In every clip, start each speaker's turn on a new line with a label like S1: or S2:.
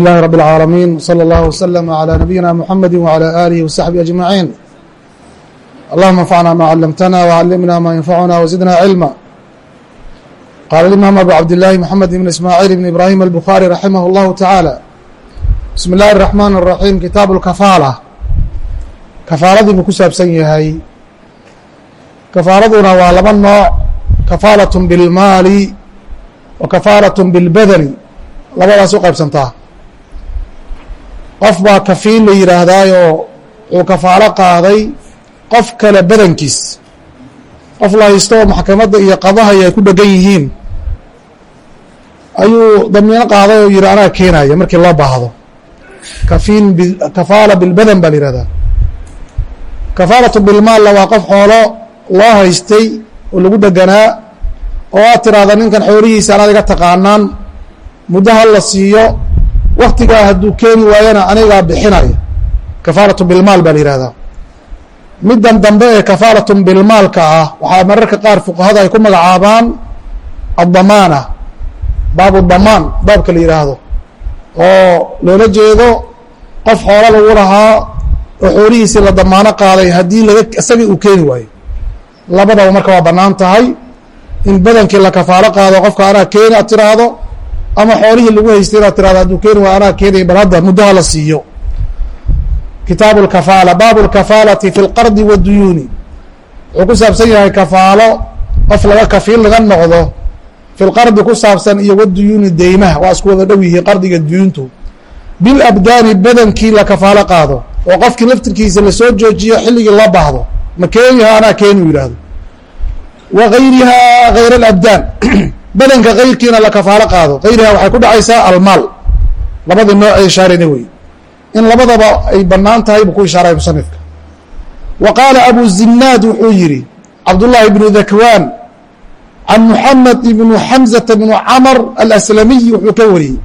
S1: لله رب العالمين صلى الله وسلم على نبينا محمد وعلى آله وصحبه أجمعين اللهم انفعنا ما علمتنا وعلمنا ما ينفعنا وزدنا علما قال الإمام أبو عبد الله محمد بن إسماعيل بن إبراهيم البخاري رحمه الله تعالى بسم الله الرحمن الرحيم kitaaب الكفاalة kafaaladii buu ku saabsan yahay kafaaladuna waa laba nooع kafaalaة بالmaali wa kafaalaة بالbadni labadaas u qaybsantaa qof baa kafiil la yidhaahdaayoo wuxuu kafaalo qaaday qof kale badankiis. Qof la haysto oo maxkamadda iyo qadahay ay ku dhegan yihiin. Ayuu damiino qaaday oo yidhi anaa keenaya markii loo baahdo. Kafiil kafaala bilbadan baa la yihahdaa kafaalatu bilmaalla waa qof xoolo loo haystay oo lagu dheganaa oo aad tiraahda ninkan xoolihiisa anaad iga taqaanaan muddo ha la siiyo waktigaa hadduu keeni waayana anigaa bixinaya. Kafaalatu bilmaal baa la yihahdaa middan dambe ee kafaalatun bilmaalka ah waxaa mararka qaar fuqahada ay ku magacaabaan addamaana baabu damaan baabka la yidhaahdo. Oo loola jeedo qof xoolo lagu lahaa oo xoolihiisii la damaano qaaday haddii laga isagii uu keeni waayo. Labadaba marka waa bannaan tahay. In badankii la kafaalo qaado qofka anaa keeni aad tiraahdo ama xoolihii lagu haystay inaad tirahdo hadduu keeni waa anaa keenaya bal hadda muddoha la siiyo. Kitaabu lkafaala baabu lkafaalati fi lqardi wadduyuuni wuxuu ku saabsan yahay kafaalo qof laga kafiil laga noqdo fi lqardi ku saabsan iyo wadduyuuni deymaha waa isku wada dhow yihiin qardiga duyuuntu bilabdaani badankii la kafaalo qaado oo qofkii laftirkiisa la soo joojiyo xilligii loo baahdo ma keeniha anaa keeni yidhaahdo. Wa gayriha gayr alabdaan badanka kayrkiina la kafaalo qaado. Kayriha waxay ku dhacaysaa almaal. Labadii nooc ee ishaarayna wey in labadaba ay bannaan tahay buu ku ishaaray musanifka. Wa qaala abu zinaad wuxuu yidhi cabdullaahi bnu dakwaan can muxamed ibnu xamzata bnu camr alaslamiy wuxuu ka wariyey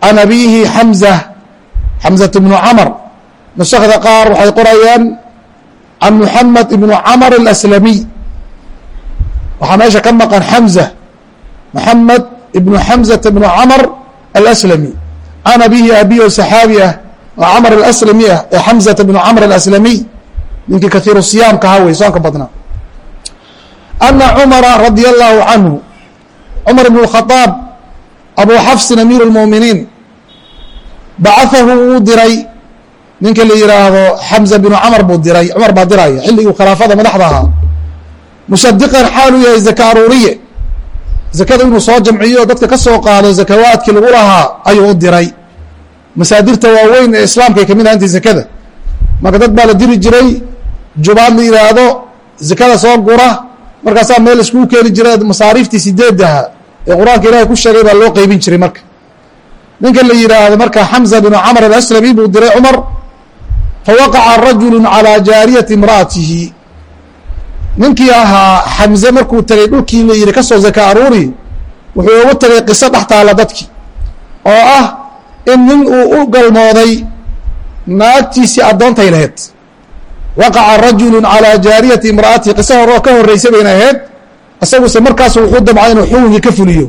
S1: can abiihi xamza xamzata bnu camr nusakda qaar waxay qorayaan can muxamed ibnu camr alaslamiy waxaa meesha ka maqan xamza محمد بن حمزة بن cمر الأسلمي عن أبيه aبي oo صحاaبي ah oo cمر الأسلمي ah ee حمزة بن cمر الأسلمي ninkii kaثير صياaمka ha wey soonka badnaa أن cمر رضي الله عنه cمر بن الخطاaب أبو xفص أمير المؤمiنين bacaثahu uu diray ninka la yihaahdo حمزة بن cمر buu diray cمar baa diraya xilliguu khilaafada madaxda ahaa مصدقا xaaluu yahay زكا aruuriye zakada inuu soo jamciyo dadka ka soo qaado zakawaadkii lagu lahaa ayuu u diray. Masaadirta waaweyn ee islaamka ay ka mid ahantay zakada. Marka dad baa la diri jiray jubaad la yidhaahdo zakada soo gura. Markaasaa meel iskugu keeni jira masaariiftii sideedaha ee qur'aanka ilahay ku sheegay baa loo qeybin jiray marka. Ninka la yidhaahdo marka xamza binu camr alaslami buu diray cumar fawaqaca rajulu calaa jaariyati imra'atihi ninkii ahaa xamze markuu tegay dhulkii la yihi ka soo zaka aruuri wuxuu ugu tegay qiso dhex taalla dadkii oo ah in nin uu u galmooday naagtiisii addoontay lahayd waqaca rajulu calaa jaariyati imra'atihi qiso hore ka horreysay bayna ahayd isaguse markaasu wuxuu damcay inuu xukunkii ka fuliyo.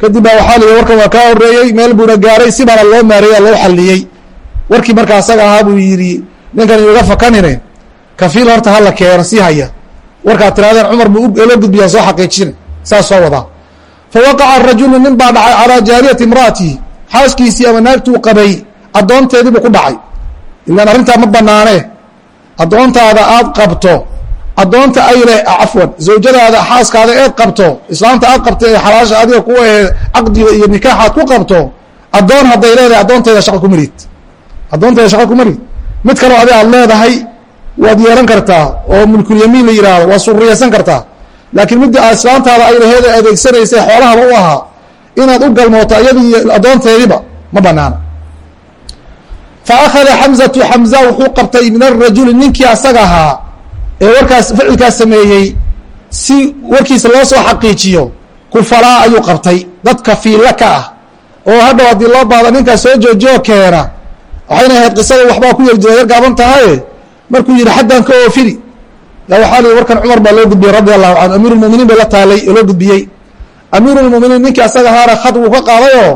S1: Kadib baa waxaa lihi warkan waa kaa horreeyey meel buuna gaaray si baana loo maareeya loo xalliyey. Warkii markaa asaga ahaa buu yidhi ninkan inuga fakanine kafiil horta hala keeno sii haya warkaad tirahdeen cumar buu gudbiyaa soo xaqiijina saas wadaa fawaqaca rajulu nin baa dhacay calaa jaariyati imra'atihi. Xaaskiisii ama naagtuu qabay addoonteedii buu ku dhacay. Ilaan arrintaa ma banaane addoontaada aad qabto addoonta ay leh cafwan zawjadaada xaaskaada eed qabto islaamta aad qabto ee xalaasha adiga ku ahee caqdiga iyo nikaaxaad ku qabto addoon hadday leedahay addoonteeda shaqa ku marid. Addoonteeda shaqa ku marid. Mid kaloo adi aad leedahay waad yeelan kartaa oo mulkulyamiin la yihahdo waad suriyaysan kartaa. Laakiin midda islaantaada ay laheed adeegsanaysa xoolahaba u ahaa inaad u galmooto iyadii addoonteediba ma banaana fa akhada xamzatu xamza wuxuu qabtay min arajuli ninkii asaga ahaa ee warkaas ficilkaas sameeyey si warkiisa loo soo xaqiijiyo kufalaa ayuu qabtay. Dad kafiilla ka ah oo hadhow haddii loo baahdo ninkaas soo joojiyo keena waxayna ahayd qisada waxbaa ku yar yar gaaban tahaye markuu yihi xaddan ka oofini ya waxaa lihi warkan cumar baa loo gudbiyey radi allahu canhu. Amiir lmuminiin bay la taalay oo loo gudbiyey. Amiir lmuminiin ninkii asaga ahaana khad wuu ka qaadayoo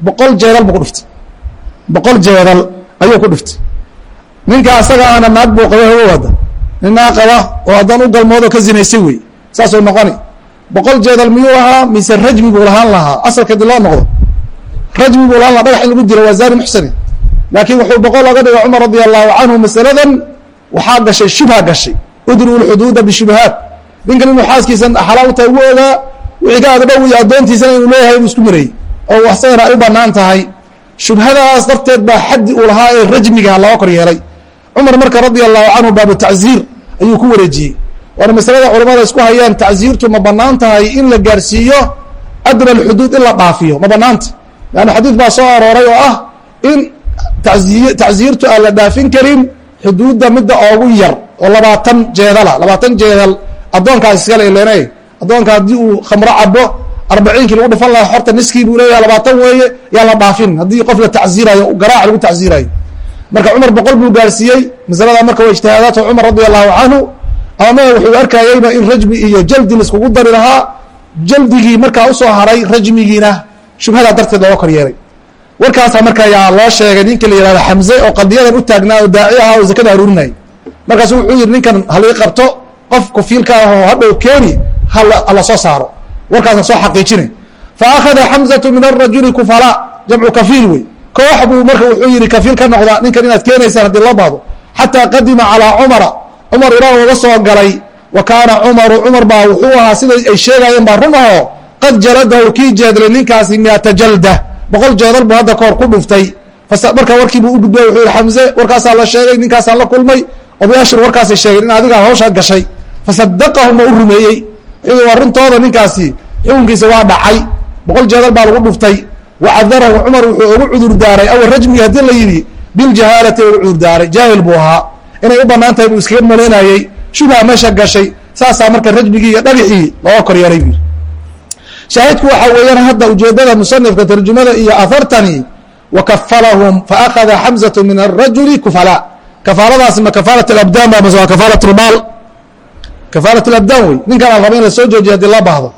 S1: boqol jeedal buu ku dhuftay. Boqol jeedal ayuu ku dhiftay ninka asaga aana naag buu qaba haga wada nin naa qaba oo haddaan u galmoodo ka zinaysay wey saasuu noqoni. Boqol jeedal miyuu ahaa? Mise rajmi buu lahaan lahaa. Asalka di loo noqdo. Rajmi buu lahaan laha dhagax in lagu dilo waa zani muxsani laakiin wuxuu boqol oga dhigay cumar radi allahu canhu masaladan waxaa gashay shubha gashay. Udru lxuduuda bishubhaat. Ninkan inuu xaaskiisa xalaal uta ugu wixii ka agdhow iyo addoontiisana inuu leeyahay buu isku marayey oo asagana ay u bannaan tahay. Shubhadaas darteed baa xaddi uu lahaa ee rajmiga looga kor yeelay. Cumar marka radia allahu canhu baabu tacziir ayuu ku wareejiyey. Waana masalada culamada isku hayaan tacziirtu ma bannaan tahay in la gaarsiiyo adna alxuduud in la dhaafiyo. Ma banaanta leanna xadiid baa soo arooray oo ah in taziy tacziirtu aan la dhaafin karin xuduudda midda oogu yar oo labaatan jeedala labaatan jeedal addoonkaas iskale ilenay addoonka haddii uu khamro cabo arbaciinkii lagu dhifan lahaa horta niskii buu leeyaha labaatan weeye yaan la dhaafin. Haddii qof la tacziirayo garaac lagu tacziirayo marka cumar boqol buu gaarsiiyey masalada marka waa ijtihaadaatu cumar radi allahu canhu ama wuxuu arkayeyba in rajmi iyo jaldi laiskugu dari lahaa. Jaldigii markaa u soo haray rajmigiina shubhadaa darteed looga kor yeelay warkaasaa marka yaa loo sheegay ninka la yihahdo xamze oo qadiyadan u taagnaa oo daaci aha oo zakada aruurinayay markaasu wuxuu yidhi ninkan halii qabto qof kufiilka ah oo hadhow keeni hala soo saaro. Warkaasaan soo xaqiijinay. Fa akhada xamzatu min arajuli kufala jamcu kafiil wey. Koox buu marka wuxuu yihi kafiil ka noqda ninkan inaad keenaysaan haddii loo baahdo. Xataa qadima calaa cumara. Cumar ilaa uga soo galay. Wa kaana cumaru cumar baa wuxuu ahaa sida ay sheegaayeen baa run aho qad jaladahu kii jeedlay ninkaasi miata jalda boqol jeedal buu hadda kahor ku dhuftay. Marka warkiibuu u gudbay wuxuu yihi xamze warkaasaa la sheegay ninkaasaan la kulmay odayaashuna warkaasay sheegeen in adigaa hawshaa gashay. Fasadaqahum waa u rumeeyey. Wuxuu waa ninkaasi xukunkiisa waa dhacay. Boqol jeedal baa lagu dhuftay. Wacadarahu cumar wuxuu ugu cudur daaray. Aw rajmigi haddii la yidhi biljahaalati ugu cudur jaahil buu ahaa. Inay u bannaan tahay buu iskaga malaynayey shubha meesha gashay. Saasaa marka rajmigii iyo dhagixii looga kor yeelay bu shaahidku waxaa weeyaan hadda ujeedada musanifka tarjumada iyo ahartani wakafalahum faakada xamzatu min arajuli kufala. Kafaaladaasi ma kafaalat abdaan ba mase waa kafaalat lmaal kafaalat labdaan wey. Ninkan aan raba in la soo joojiya haddii la baahdo.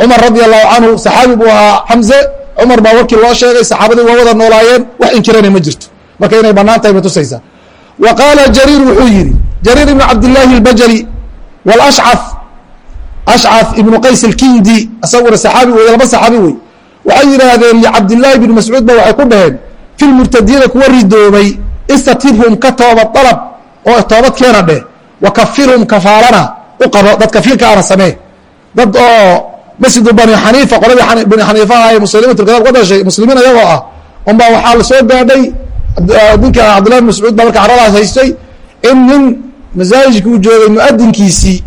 S1: Cumar radi allahu canhu saxaabi buu ahaa xamze cumar baa warkii loo sheegay saxaabadii waa wada noolaayeen wax inkirana ma jirto. Marka inay bannaan tahay bay tusaysaa. Wa qaala jariir wuxuu yihi jariir ibn cabdillaahi اlbajali wاlashcaf ashcaf ibnu qays اlkindi isaguna saxaabi wey laba saxaabi wey waxay yidhaahdeen licabdillaahi bn mascuud ba waxay ku dhaheen fi lmurtadiina kuwa ridoobay istatibhum ka toobad dalab oo toobad keena dheh wakafirhum kafaalana u qabo dad kafiilka ana samee dad oo masjidu bani xaniifa qoladii bani xaniifaha ee muslimintukadaab ka dhashay muslimiin ayagoo ah unbaa waxaa la gaadhay ninka cabdillahi bn mascuud baa marka caradaas haystay in nin masaajidka uu joogay muadinkiisii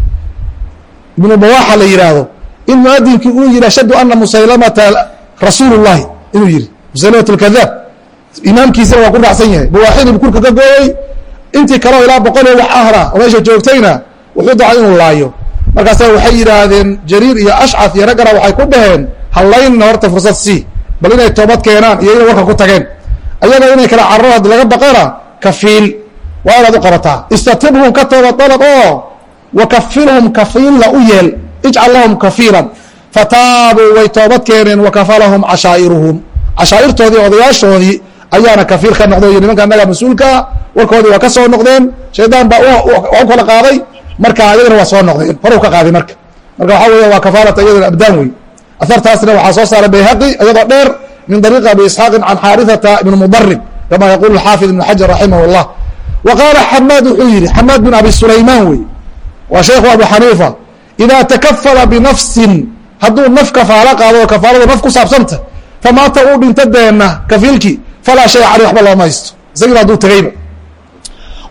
S1: ibnu bawaxa la yihaahdo in muadinkii uu yihi ashhadu ana musaylamata rasuul llahi inuu yihi musaylamat lkadaab imaamkiisina waa ku raacsan yahay. Bawaaxidii bu kurka ka gooyey. Intii kaleo ilaa boqol iyo wax ahna oo meesha joogtayna wuxuu dacay inuu laayo. Markaasa waxay yidhaahdeen jariir iyo ashcaf iyo raggana waxay ku dhaheen hallaynna horta fursad sii bal inay toobad keenaan iyo inay warka ku tageen. Ayaga inay kala cararo haddi laga baqana kafiil waa inaad u qabataa istatibhum ka toobad dalab oo wakafilhum kafiilla u yeel ijcal lahum kafiilan fataabuu way toobad keeneen wakafalahum cashaa'iruhum cashaa'irtoodii odayaashoodii ayaana kafiil ka noqday iyo nimanka annaga mas'uulkaa warkoodii waa ka soo noqdeen shaydaan baa u kala qaaday marka ayagana waa soo noqdeen horu ka qaaday marka marka waxaa weya waa kafaalata iyadana abdaan wey ahartaasna waxaa soo saaray bayhaqi iyadoo dheer min dariiqi abi isxaaqin can xaarithata ibn mudarib kama yaqulu xaafid ibn xajar raximah اllah wa qaala xamaad wuxuu yihi xamaad bin abi sulaymaan wey waa sheekhu abu xaniifa idaa takafala binafsin hadduu naf kafaalo qaado oo kafaalada naf ku saabsanta famaata uu dhinto deenna kafiilkii falaa shay caley waxba looma haysto isagiiba hadduu tegeyba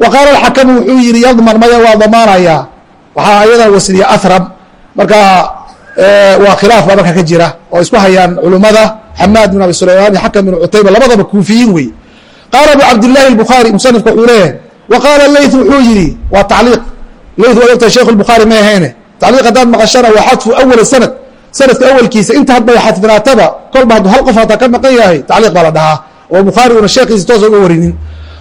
S1: wa qaala alxakamu wuxuu yihi yadman maya waa damaanayaa waxaa ayadan wasliya ahram marka waa khilaaf baa marka ka jira oo isku hayaan culummada xamaad bin abi sulaymaan iyo xakam bin cutayba labadaba kuufiyiin wey qaala abu cabdillahi الbukhaari musanifka wuxuu leeyahay wa qaala leyt wuxuu yihi waa tacliiq layd waad ogtahay sheekh lbukhaari ma ahayne tacliiq haddaad maqashana waa xadfu awala sanad. Sanadka awalkiisa inta hadbay xadfinaataba kolba hadduu hal qof hataa ka maqan yahay tacliiq baa la dhahaa. Oo bukhaari una sheekhiisa toos uga warinin.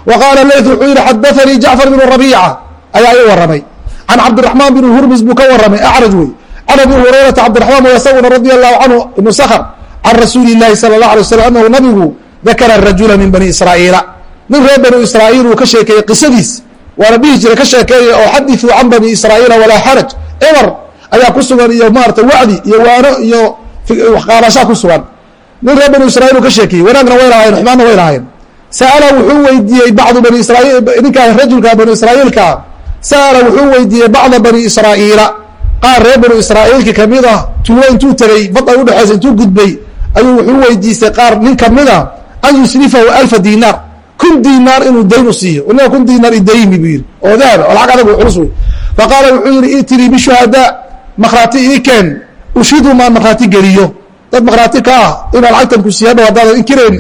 S1: Wa qaala wuxuu yidhi xadaanii jacfar bnu rabiica. Ayaa i warramay. Can cabdiraxmaan bni hurmis buu ka warramay acraj wey can abi hurayrata cabdiraxmaan way isaguna allahu canhu ibnu sakhr can rasuuli illaahi sala allah alay wasalam annahu nabigu dakara rajula min bani israa'iila. Nin reer banu israa'iil uu ka sheekeeyey qisadiis waana dhihi jiray ka sheekeeya oo xadithuu can bani israa'iila walaa xaraj eber ayaa ku sugan iyo maarata wacdi iyo waano iyo qaadashaa ku sugan. Nin reer bani israiil ka sheekeeyey wanaagna way lahayen xumaanna way lahayen sa'ala wuxuu weydiiyey bacdu bani israiil ninkaa rajulka bani israa'iilkaa sa'ala wuxuu weydiiyey bacda bani israa'iila. Qaar reer bani israa'iilki ka mid ah tuulo intuu tegey bad ay udhexaysa intuu gudbay ayuu wuxuu weydiistay qaar nin kamida an yusrifahu alfa dinaar kun dinaar inuu dayn u siiyo. Ina kun dinaar idaymi buu yidhi. Oo dahaba oo lacag adag culus wey faqaala wuxuu yihi itinii bishuhadaa makhraati ii keen. Ushidu maan makhraati geliyo. Dad makhraati ka ah inaa lacagtan ku siiy hadhow haddaadan inkirayn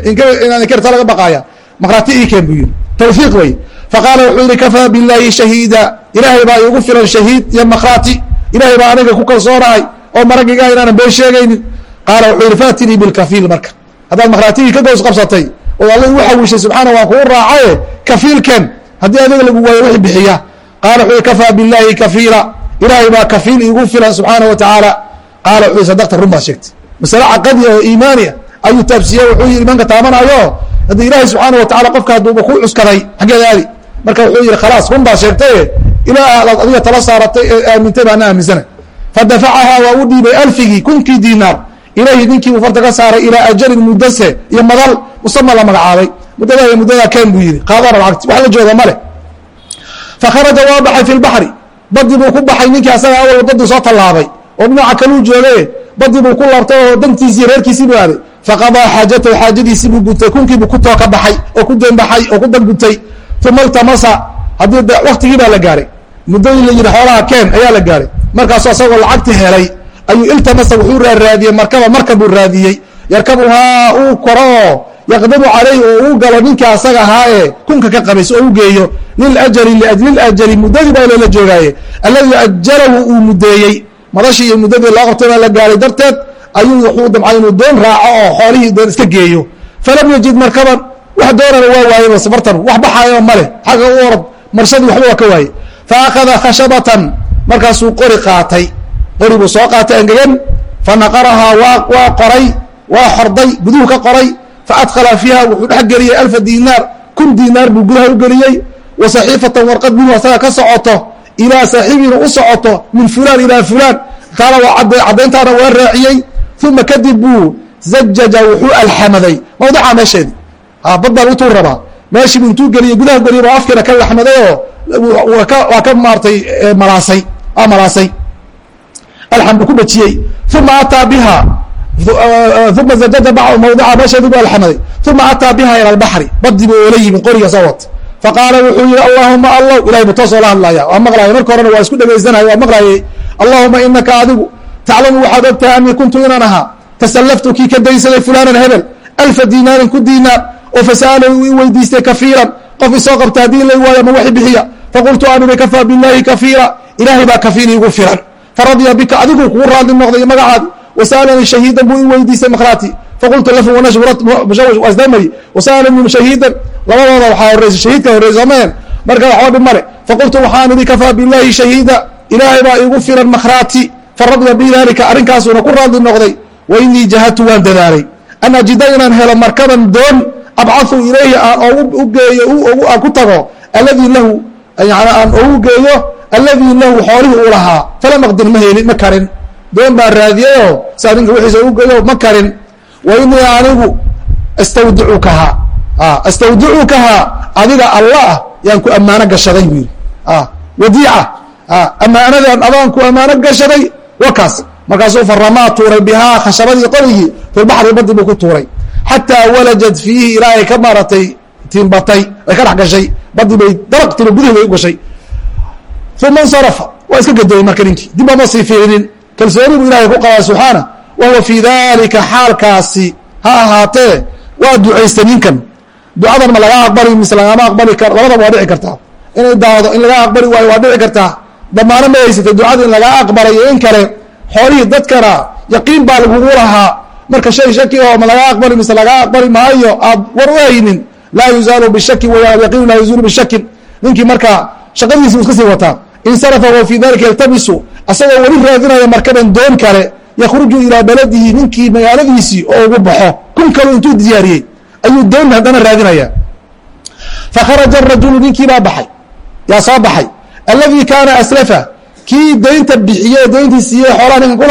S1: inaan inkirta laga baqaaya. Makhraati ii keen buu yihi tawfiiq wey. Faqaala wuxuu yihi kafaa biاllaahi shahiida. Ilaahay baa iigu filan shahiid iyo makhraati ilahay baa aniga ku kalsoonahay oo maragiga inaanan been sheegaynin. Qaala wuxuu yihi faatinii bilkafiil marka. Haddaad makhraatihii ka gows qabsatay oo alla igu xawishay subxaana waan kuu raacaye kafiilken haddii adiga lagu waayo wixi bixiya. Qaala wuxuu kafaa biاllaahi kafiila. Ilaahay baa kafiil iigu filan subxaana wa tacaala. Qaala wuxuu sadaqta run baad sheegtay. Masale caqadiya oo iimaaniya ayuu taabsiiye wuxuu yihi imaanka taabanayo haddii ilaahay subxaana wa tacala qofka hadduuba ku cuskaday xaggeeda aadi marka wuxuu yihi khalaas run baa sheegtaye ilaah aad adiga tala saaratay ee aamintay baana aaminsana. Fadafacahaa waa u dhiibay alfigii kunkii dinaar ilayhi ninkii buu farta ka saaray ilaa ajalin muddase iyo madal musama la magacaabay muddadaa iyo muddadaa keen buu yihi qaadana lacagti wax la jooga male fakharaja waa baxay fi lbaxri badii buu ku baxay ninkii asaga awal wadadii soo tallaabay. Oo dhinaca kaluu joogaye badii buu ku laabtay oo dantiisii reerkiisii buu aaday. Faqadaa xaajatahu xaajadiisii buu gutay. Kunkiibuu ku tooka baxay oo ku danbaxay oo ku dangutay. Uma iltamasa. Haddii de waktigii baa la gaaray. Muddadii la yihi xoolaha keen ayaa la gaaray. Markaasu asagoo lacagti helay. Ayuu iltamasa wuxuu raaraadiyey markaba markab buu raadiyey yarkabuhaa uu koro oo yaqdamu calayh oo uu galo ninkii asaga ahaa kunka ka qabays oo u geeyo liljali liajli muddadii baa loola joogaaye. Alladii ajalahu uu muddeeyey madashii iyo muddadii loo qabtay baa la gaaray darteed ayuu wuxuu damcay inuu doon raaco oo xoolihii doon iska geeyo. Falam yajid markaban wax doonana waa waayeba safartan wax baxaayaba male xagga u orod marshadii waxba waa ka waaye. Fa akhada khashabatan markaasuu qori qaatay. Qori buu soo qaatay angegan fa naqarahaa waa qoray waa xorday guduhu ka qoray fa adkhala fiiha wuxuu dhex geliyey alfa dinaar kun dinaar buu gudaha u geliyey wa saxiifatan warqad minhu asaga ka socoto ilaa saaxiibina u socoto min fulaan ilaa fulaan taana waa caddayntaana waa raaciyey uma kadib buu zajaja wuxuu alxamaday. Mawdica meesheedi. Bad baan utuu rabaa. Meeshiibu intuu geliyey gudaha geliy ba afkeena ka laxmaday oo waa ka maartay malaasay. Waa malaasay. Alxam buu ku dhajiyey uma ataa biha uma zajaja mawdica meesheedi bu alxamaday uma ataa biha ila albaxri badii bu oola yimi qoriga soo wat faqaala wuxuu yihi allahuma allah ilahay bu toos oola hadlaya waa maqlaaya marka horena waa isku dhegaysanaya waa maqlaayay allahuma inaka adigu taclamu waxaad ogtahay anii kuntu inaan ahaa tasallaftu kii ka daysaday fulaanan hebel alfa dinaarin ku dinaar oo fasa'alahu i weydiistay kafiiran qof isoo qabta haddii lay waayo ma waxi bixiya faqultu aniga kafaa billahi kafiira ilaahay baa kafiil iigu filan faradya bika adigu kugu raadli noqday magacaadi wasa'alanii shahiidan buu i weydiistay makhraati faqultu lafu wanashwasdamari wasa'alanii shahiidan labadooda waxaa horreysay shahiidka horreysay soomeen marka waxba dhib male faqultu waxaan idhi kafaa billahi shahiida ilaahay baa iigu filan makhraati faradya bidalika arrinkaasuna ku raadli noqday wa inii jahadtu waan dadaalay an ajida inaan helo markaban doon abcahu ilayhi aan u geeyo aan ku tago alladii lahu aan ogu geeyo alladii lahu xoolihii uu lahaa falam aqdir ma helin ma karin doon baan raadiyayoo saa ninka wixiisa ugu geeyo ma karin. Wa inii anigu astawdicukaha astawdicukaha adiga allah yaan ku ammaano gashaday buu yidhi. Wadiica. Ammaanadan adaan ku ammaano gashaday wakaas. Markaasuu faramaa tuuray bihaa khashabadii qorigii filbaxri badi buu ku tuuray. Xataa walajad fiihi ilaa ay ka maaratay tiimbatay ay ka dhex gashay. Badii bay daraqtiba gudihi bay u gashay. Uma insarafa. Waa iska gadoyey marka ninkii. Dib ama sii fiirinin kalsooni buu ilahay ku qabaa subxaana wa huwa fii dalika xaalkaasi ha ahaatee waa ducaystay ninkan. Ducadan ma laga aqbali mise lagama aqbali karo labadaba waa dhici kartaa. Inay daado in laga aqbali waayo waa dhici kartaa. Damaano ma haysatay ducada in lagaa aqbalayo in kale xoolihii dadkana yaqiin baa lagugu lahaa marka shay shaki oo ma laga aqbali mise laga aqbali maayo aad war u laa yuzaalu bishaki waya yaqiinu laa yuzalu bishakin ninkii marka shaqadiisi iska sii wataa insarafa wa fii dalika yaltamisu asagoo weli raadinaya markaban doon kale yakhruju ilaa baladihi ninkii magaaladiisii oo ugu baxo. Kun kalu intuu diyaariyey ayuu dayn haddana raadinaya. Fakharaja rajulu ninkii baa baxay yaa soo baxay. Alladii kaana aslafa kii daynta bixiye dayntii siiye xoolaha ninkan ku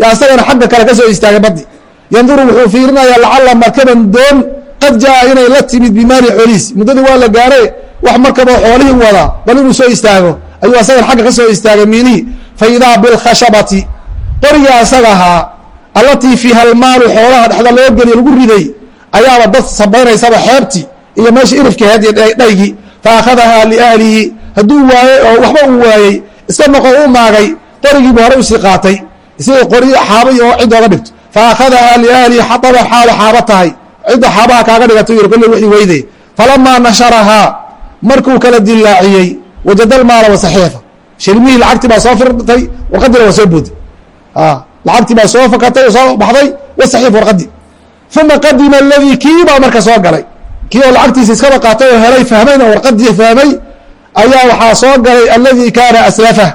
S1: yaa isagana xagga kale ka soo istaagay baddi. Yanduru wuxuu fiirinayaa lacala markaban doon qad jaa inay la timid bimaali xoolihiis muddadii waa la gaare wax markaboo xoolihii wadaa bal inuu soo istaago ayuu asagan xagga ka soo istaagay miinihii fa idaa bilkhashabati qoriga asaga ahaa allatii fiiha almaalu xoolaha dhexda loo geliyo lagu riday ayaaba dad sabaynaysaba xeebtii iyo meesha irifkeed iyo dhaygii fa akhadahaa liahlihi hadduu waayey oo waxba uu waayey iska noqo u maagay qorigiibu hore u sii qaatay isagoo qori xaaba iyo cid ooga dhigto fa akhadahaa liahlihi xaaba xaalo xaaba tahay cidda xaabaha kaaga dhigato yiri kolley wixii weyde falamaa nasharahaa markuu kala dilaaciyey wajada almaala wasaxiifa shilmihii lacagtii baa soo firtay warqadiina waa soo booday lacagtii baa soo fakatay oo soo baxday wasaxiif warqadii uma qadima aladii kii baa marka soo galay. Kii oo lacagtiisa iskaba qaatay oo helay fahmayna warqadii fahmay ayaa waxaa soo galay aladii kaana aslafa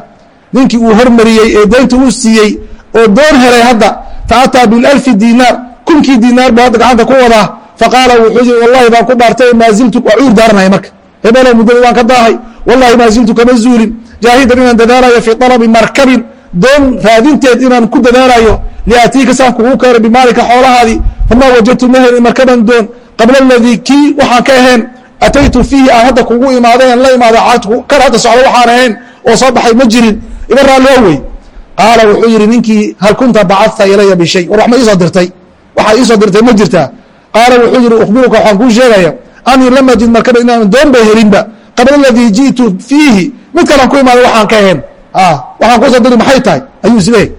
S1: ninkii uu hormariyey ee daynta uu siiyey oo doon helay hadda faataa bilalfi dinaar kunkii dinaar buu gacanta ku wadaa. Faqaala wuxuu yii wallahi baan ku dhaartay maa ziltu waa cuur daaranaya marka hebelo muddada waan ka daahay wallahi maa ziltu kama zuulin jaahidan inaan dadaalayo fii alabi markabin doon raadinteed inaan ku dadaalayo liaatiika saan kugu keena bimaalika xoolahaadii famaa wajadtu ma helin markaban doon qabla aladii kii waxaan ka ahayn ataytu fiihi aan hadda kugu imaadeen la imaada kan hadda socdo waxaan ahayn oo soo baxay ma jirin iga raalloo wey qaala wuxuu yihi ninkii hal kunta bacadta ilaya bishay war wax ma iisoo dirtay waxaa iisoo dirtay ma jirtaa qaala wuxuu yihi ukhbiruka waxaan kuu sheegaya anii lam ajid markaba inaan doon ba helinba qabla aladii ji'tu fiihi. Mid kalaan ku imaaday waxaan ka ahayn waxaan ku soo diri maxay tahay? Ayuu isleeyahy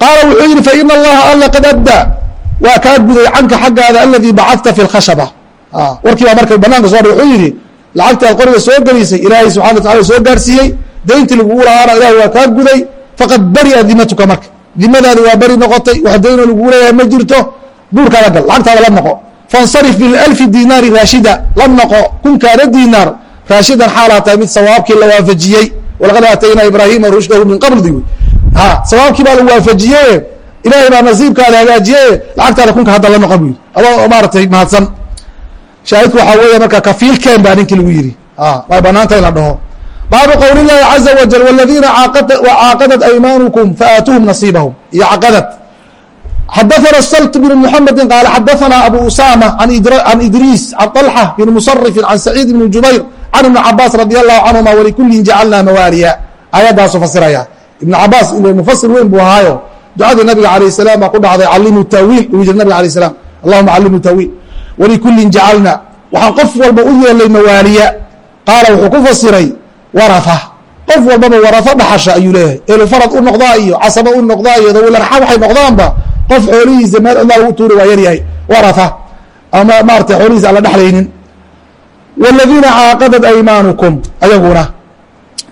S1: qaala wuxuu yihi faina allaha alla qad addaa waa kaa guday canka xaggaada aladii bacadta fi lkhashaba warkii baa marka banaanka soo wuxuu yihi lacagtii aad qoriga soo gelisay ilaahay subxana wa tacala soo gaarsiiyey. Dayntii lagugu lahaana ilahay waa kaa guday. Faqad baria dimatuka marka. Dimadaadi waa beri noqotay. Wax daynoo lagugu leeyahay ma jirto. Buurkaada gal lacagtaada la noqo faاnsarif bialfi dinaari raashida la noqo kunkaana dinaar raashidan xaalaa tahay mid sawaabkii la waafajiyey walaqad aataynaa ibraahima rushdahu min qabldi wy ha sawaabkii baa la waafajiye ilaahay baa nasiibkaada hagaajiye lacagtaada kunka hadda la noqo bu adoo maaratay mahadsan shaahidku waxaa weeye marka kafiilkeen baa ninkii lagu yidhi way banaanta in la dhaho baabu qowli llahi caza wajal wladiina caaqadat aymaanukum faatuuhum nasiibahum iyo caqadad xadaana salt bn muxamedi qaala xadaana abu usama can idriis can طalxa bn musarifin can saciid bn jubayr can ibn cabaas radi allahu canhuma walikullin jacalnaa mawaaliya aayadaasu fasiraya ibn cabaas mufasir weyn buu ahaayo ducada nabiga alayh salaam baa ku dhacday calimu tawiil uu yiri nabiga alay salam allahuma calimu tawiil walikullin jacalna waxaa qof walba u yeelay mawaaliya qaala wuxuu ku fasiray warafa qof walbaba warafo dhaxasha ayuu leeyahay elufarad u noqdaa iyo casabo u noqdaa iyo dawilarxam waxay noqdaanba qof xoolihiisa meel cidlaa lagu tuuri waa yaryahay warafa ama maarata xoolihiisa aan dhexlaynin waladiina caaqadat aymaanukum ayaguna.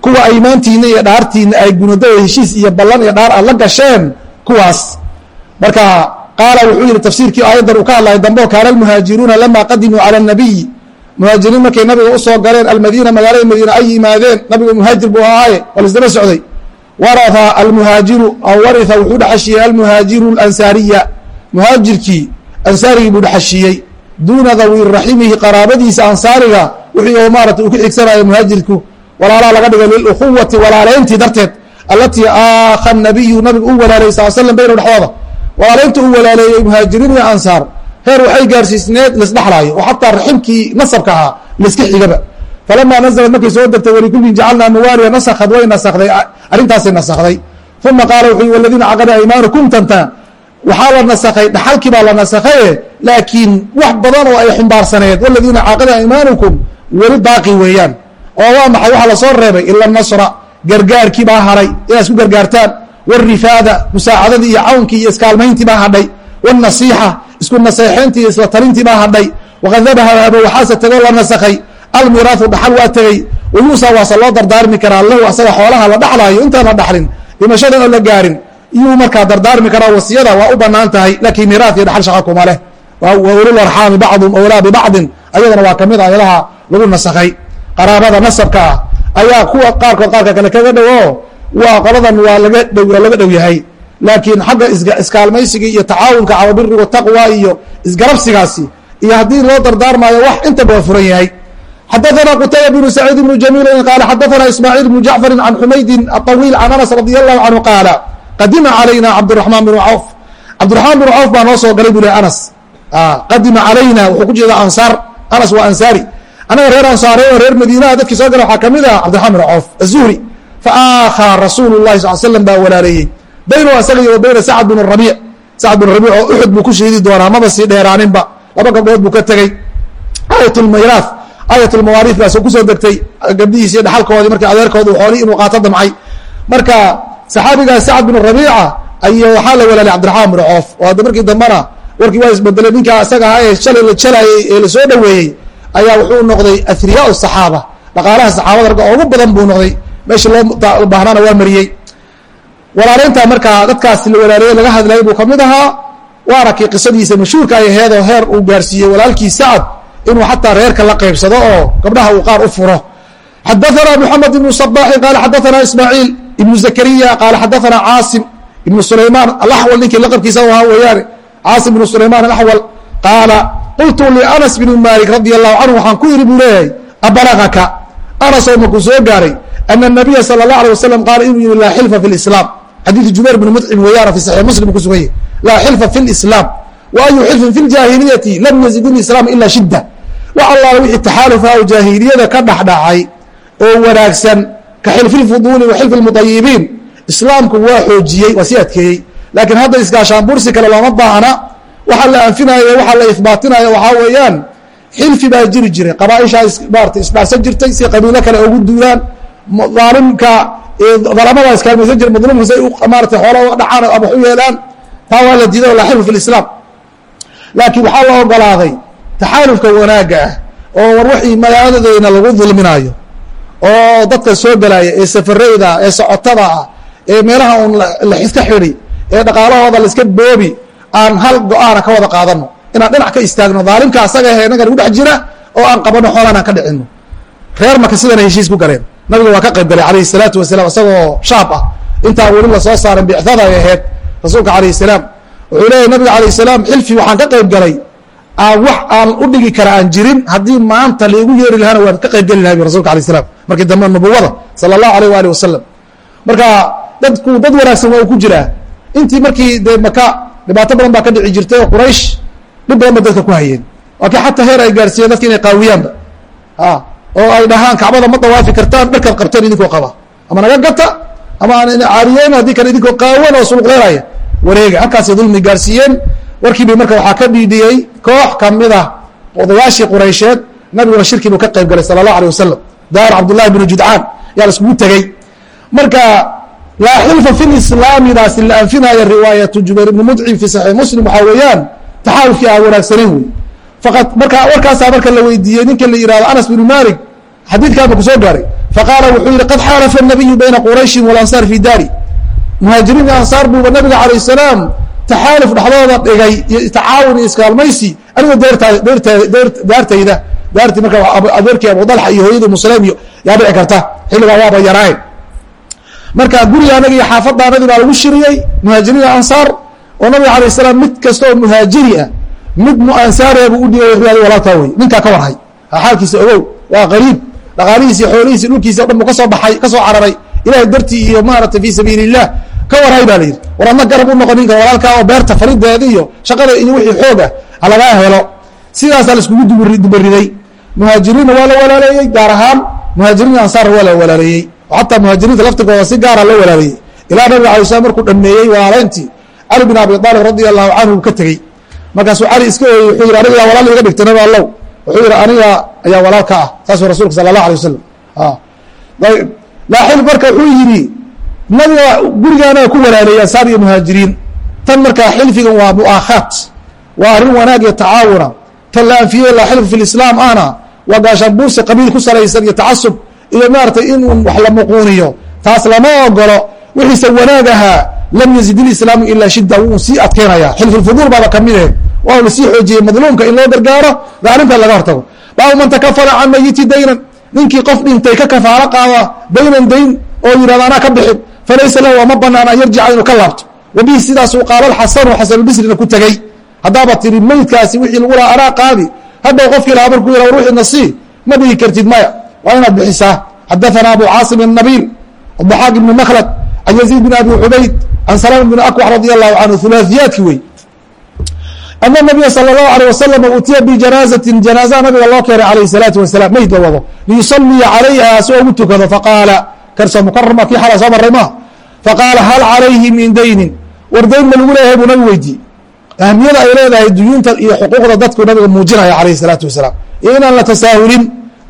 S1: Kuwa aymaantiina iyo dhaartiina ay gunada heshiis iyo ballan iyo dhaar aad la gasheen kuwaas. Marka qaala wuxuu yihi tafsiirkii aayaddan uu ka hadlaya dambeo kaana almuhaajiruuna lama qadimuu cala nabiy muhaajiriin markay nabiga u soo galeen almadiina magaalada madiina ay yimaadeen nabigu muhaajir buu ahaaye waa laisdaba socday waraa almuhaajiru aw waria wuxuu dhexashiyey almuhaajiru ansaariya muhaajirkii ansaarigii buu dhexashiyey duuna dawi raximihi qaraabadiisa ansaariga wixii maarata uu ka xigsanaya muhaajirku. Walaalaha laga dhigay lilukuwati walaalayntii darteed alatii aakha nabiyu nabigu u walaaleyey sal slam bayna dhexdooda. Walaalaynta uu walaaleeyey muhaajiriin iyo ansaar. Heer waxay gaarsiisneed laisdhexlaayo oo xataa raximkii nasabka ahaa laiska xigaba falama nazlat markay soo degtay walikulin jacalnaa mawaaliya nasakad way nasakday arrintaasay nasakday uma qaala wuxuu waladiina caqada aymaanukum tanta waxaa la nasakay dhaxalkii baa la nasakaye laakiin wax badan oo ay xumbaarsaneed waladiina caqada aymaanukum weli baaqi weeyaan oo waa maxay waxaa la soo reebay ila nasra gargaarkii baa haray inaad isku gargaartaan warifaada musaacadadii iyo cawnkii iyo iskaalmayntii baa hadhay wاnasiixa isku naseexayntii iyo isla talintii baa hadhay waqad dabahaba waxaase tagoo la nasakay almiraahu dhaxal waa tegey. Wayuusa waase loo dardaarmi karaa lahu asaga xoolaha la dhaxlaayo intaan la dhaxlin dhimashada oo la gaarin iyuu markaa dardaarmi karaa wasiyada waa u bannaan tahay laakiin miraat iyo dhaxal shaqa kuma leh. Wa ulul arxaami bacdum awlaa bibacdin ayadana waa ka mid ayadaha lagu nasakay qaraabada nasabka ah ayaa kuwa qaarkood qaarka kale kaga dhow oo waa qoladan waa laga laga dhow yahay. Laakiin xagga iskaalmaysiga iyo tacaawunka calabiri wataqwa iyo isgarabsigaasi iyo haddii loo dardaarmaayo wax intaba waa furan yahay xadaثna qtayba bn سacيid بn jamiil qaala xadaثna ismaaعiil بn jacfari can xumaydin aطawiil can anas radي الlahu canhu qaala qadima calayna cabdالرaحmaan bn cawf cabdiraحmaan bn cawf baa noo soo galay bu leh anas qadima calayna wuxuu ku jeeda ansaar anas waa ansaari anaga reer ansaare oo reer madiinaha dadkii soo gala waxaa kamid ah cabdiraحman bn cawf aلzuhri faakhaa rasuul الlahi sal slam baa walaaleeyey baynu asaga iyo wa bayna sacd bn rabiic sacd bn rabiic oo uxud buu ku sheedi doonaa maba sii dheeraaninba laba gabdhood buu ka tegey aayat lmayraaf aayat lmawaariif baas ku soo degtay gabdhihiisi dhaxalkoodii markii adeerkooda xoolii inuu qaato damcay. Marka saxaabigaas sacd bn rabiica ay waxaa la walaalay cabdiraxmaan bn coof oo hadda markii dambena warkii waa isbedelay ninkaa isaga ahaa ee shalay la jalaayey ee la soo dhoweeyey ayaa wuxuu noqday ahriyaa saxaaba dhaqaalaha saxaabada ragga ugu badan buu noqday. Meesha loo baahnaana waa mariyey. Walaaleynta markaa dadkaas la walaaleeyey laga hadlayay buu ka mid ahaa. Waana kii qisadiisa mashhuurka ay aheedoo heer uu gaarsiiyey walaalkii sacad inuu xataa reerka la qaybsado oo gabdhaha uu qaar u furo xadaثna mحamed ibn صbaxin qaala xadaثna ismaaعiil ibnu zakariya qaala xadaثna caasim ibnu sulaymaan alaxwal ninkii laqabkiisa ahaa weeyaane caasim ibnu sulaymaan alaxwal qaala qultu lianas bn malik radi الlahu canhu waxaan ku yidhi buu leeyahay abalagaka anasoo makuu soo gaaray ana الnabiya salى الlaه alيه wasalam qaala inuu yihi laa xilfa fi اlislaam xadiidu jubayr bn mudcim weeyaana fi saxiix muslim ku sugan yahy laa xilfa fi اlislaam wa ayu xilfin fi اljaahiliyati lam yazid اlislaam ila shida wax allaala wixii taxaalufa oo jaahiliyada ka dhexdhacay oo wanaagsan ka xilfi lfuduuli wa xilfi lmudayibiin islaamku waa xoojiyey waa sii adkeeyey. Laakiin hadda iskaashaan bursi kale looma baahna. Waxa la anfinayo waxa la ihbaatinayo waxaa weeyaan xilfi baa jiri jiray. Qabaaishaa maarata isdhaarsan jirtay si qabiilo kale ugu duulaan aalimka dalamada iskaalmaysan jira madluumka say maarata xoola uga dhacaan ama wax u yeelaan taa waa la diiday oo laa xilfa fi lislaam laakiin waxaa la ogolaaday taxaalufka wanaagga ah oo war wixii magaaladeyna lagu dulminayo oo dadka soo gelaya ee safareyda ee socotada ah ee meelaha un la iska xidi ee dhaqaalahooda la iska boobi aan hal go'aana ka wada qaadano inaan dhinac ka istaagno daalimka asaga ahe inaga nagu jira oo aan qabano xoolaan aan ka dhicino reer marka sidana heshiis ku galeen. Nabiga waa ka qayb galay alayhi salaatu wasalaam isagoo shaab ah. Intaa weli la soo saaran bicdada ay ahayd rasuulka alayh salaam. Wuxuu leeyahy nabiga alayh salaam xilfi waxaan ka qayb galay aan wax aan u dhigi kara aan jirin haddii maanta laigu yeeri lahaana waan ka qayb geli lahay bu rasulka alay slam markii dambe nubuwada sala allahu alayh waali wasalam marka dadku dad wanaagsan waa uu ku jiraa intii markii dee maka dhibaato badan baa ka dhici jirtay oo quraysh dhib badan ba dadka ku hayeen. Waa kii xataa heer ay gaarsiiyeen dadka inay qaawiyaanba a oo ay dhahaan kacbada ma dawaafi kartaan dharkaad qabteen idinkoo qaba. Ama naga gata ama aan caariyeen haddii kale idinkoo qaawan oo suluqleelaya wareega halkaasay dulmi gaarsiiyeen warkii bay marka waxaa ka dhiidhiyey koox kamid ah odayaashii quraysheed nabiguna shirkii buu ka qayb galay sala allahu alيh wasalam daar cabdullahi bnu judcaan yaa la iskugu tegey marka laa xilfa fi lislaamidaasi la anfinaya riwaayatu jubayr ibni mudcim fi saxiix muslim waxaa weeyaan taxaalufkii aan wanaagsanayn wey faqad marka warkaasaa marka la weydiiyey ninka la yihahdo anas bnu malik xadiidkaaba kusoo gaaray faqaala wuxuu yihi qad xaalafa الnabiyu bayna qurayshin walansaar fi daari muhaajiriin ansaar buuba nabiga alayh salaam taxaaluf dhexdooda dhigay iyo tacaawun iyo iskaalmaysi deerta daartayda daartii marka adeerkii abu dalxa iyo hooyadii muslim iyo yaa dhici karta xilligaa waaba yaraayn marka guriga anaga iyo xaafadaanadii baa lagu shiriyey muhaajiriin ansaar oo nabiga alayh salaam mid kasta oo muhaajiri ah mid muansaariya buu udhigay riyaadi walaalkaa wey ninkaa ka warhay. Xaalkiisa ogow waa qariib dhaqaalihiisi xoolihiisi dhulkiisi o dhan buu ka soo baxay ka soo cararay. Ilahay dartii iyo maarata fi sabiili illah ka warhay baa la yidhi. War adna garab u noqo ninka walaalkaa oo beerta farideeda iyo shaqada iyo wixii xooga halagaa helo. Sidaasaa la iskugu dubariday muhaajiriinna waa la walaaleeyey gaar ahaan muhaajiriin ansaarna waa la walaaleeyey. Oo xataa muhaajiriinta laftigooda si gaara loo walaaleeyey. Ilaa nabiga alay slam markuu dhameeyey walaaleyntii cali bin abi aalib radia allahu canhu ka tegey. Markaasuu cali iska ooyey wuxuu yihi aniga yaa walaal iga dhigta nabi allow. Wuxuu yihi aniga ayaa walaal ka ah. Saasuu rasulka sala allah alay wasalam laaxil marka wuxuu yidhi nabiga gurigaana ku walaaleeyey ansaar iyo muhaajiriin. Tan markaa xilfigan waa mu'aakhaat waa arrin wanaag iyo tacaawuna. Tan la anfiyey laa xilfu fi lislaam ahna waa gaashaan buursi qabiil ku salaysan iyo tacasub iyo maaratay in wax la muquuniyo. Taas lama ogolo wixiise wanaag ahaa lam yazid ilislaamu ilaa shida wuu sii adkeynaya xilfulfuduul baaba ka mid eh. Waa la sii xoojiyey madluumka in loo gargaaro daalimta laga hortago. Baabu man takafala can mayiti daynan. Ninkii qof dhintay ka kafaalo qaada daynan dayn oo yihahdo anaa ka bixin falaysa lahu ama banaan an yarjica inuu ka laabto wabihi sidaasuu qaala xasanu xasanulbisrina ku tegey haddaaba tiri meydkaasi wixii lagu lahaa anaa qaadi hadhow qofkii lahaa markuu yihah ruuxii nasii ma dhigi kartid maya waa inaad bixisaa xadaثana abu caasim الnabiil الضaxaaq ibn mklad can yaزيid bn abi cubayd can salama bn akwax radi allahu canhu hulaaثiyaadki wey ana nabiya sal اlahu alيه wasalam utiya bijanaazatin janaaza nabiga loo keenay alayh الsalaatu wasalaam meyd la wado liyusaliya calayha si ugu tukado faqaala karsa mukarama kii xala soo maray maha faqaala hal calayhi min daynin? War dayn ma lagu leeyahay buu nabigu weydiiyey. Ahmiyada ay leedahay duyuunta iyo xuquuqda dadku nabiga muujinaya alayh الsalaatu wasalaam. Iyo inaan la tasaahulin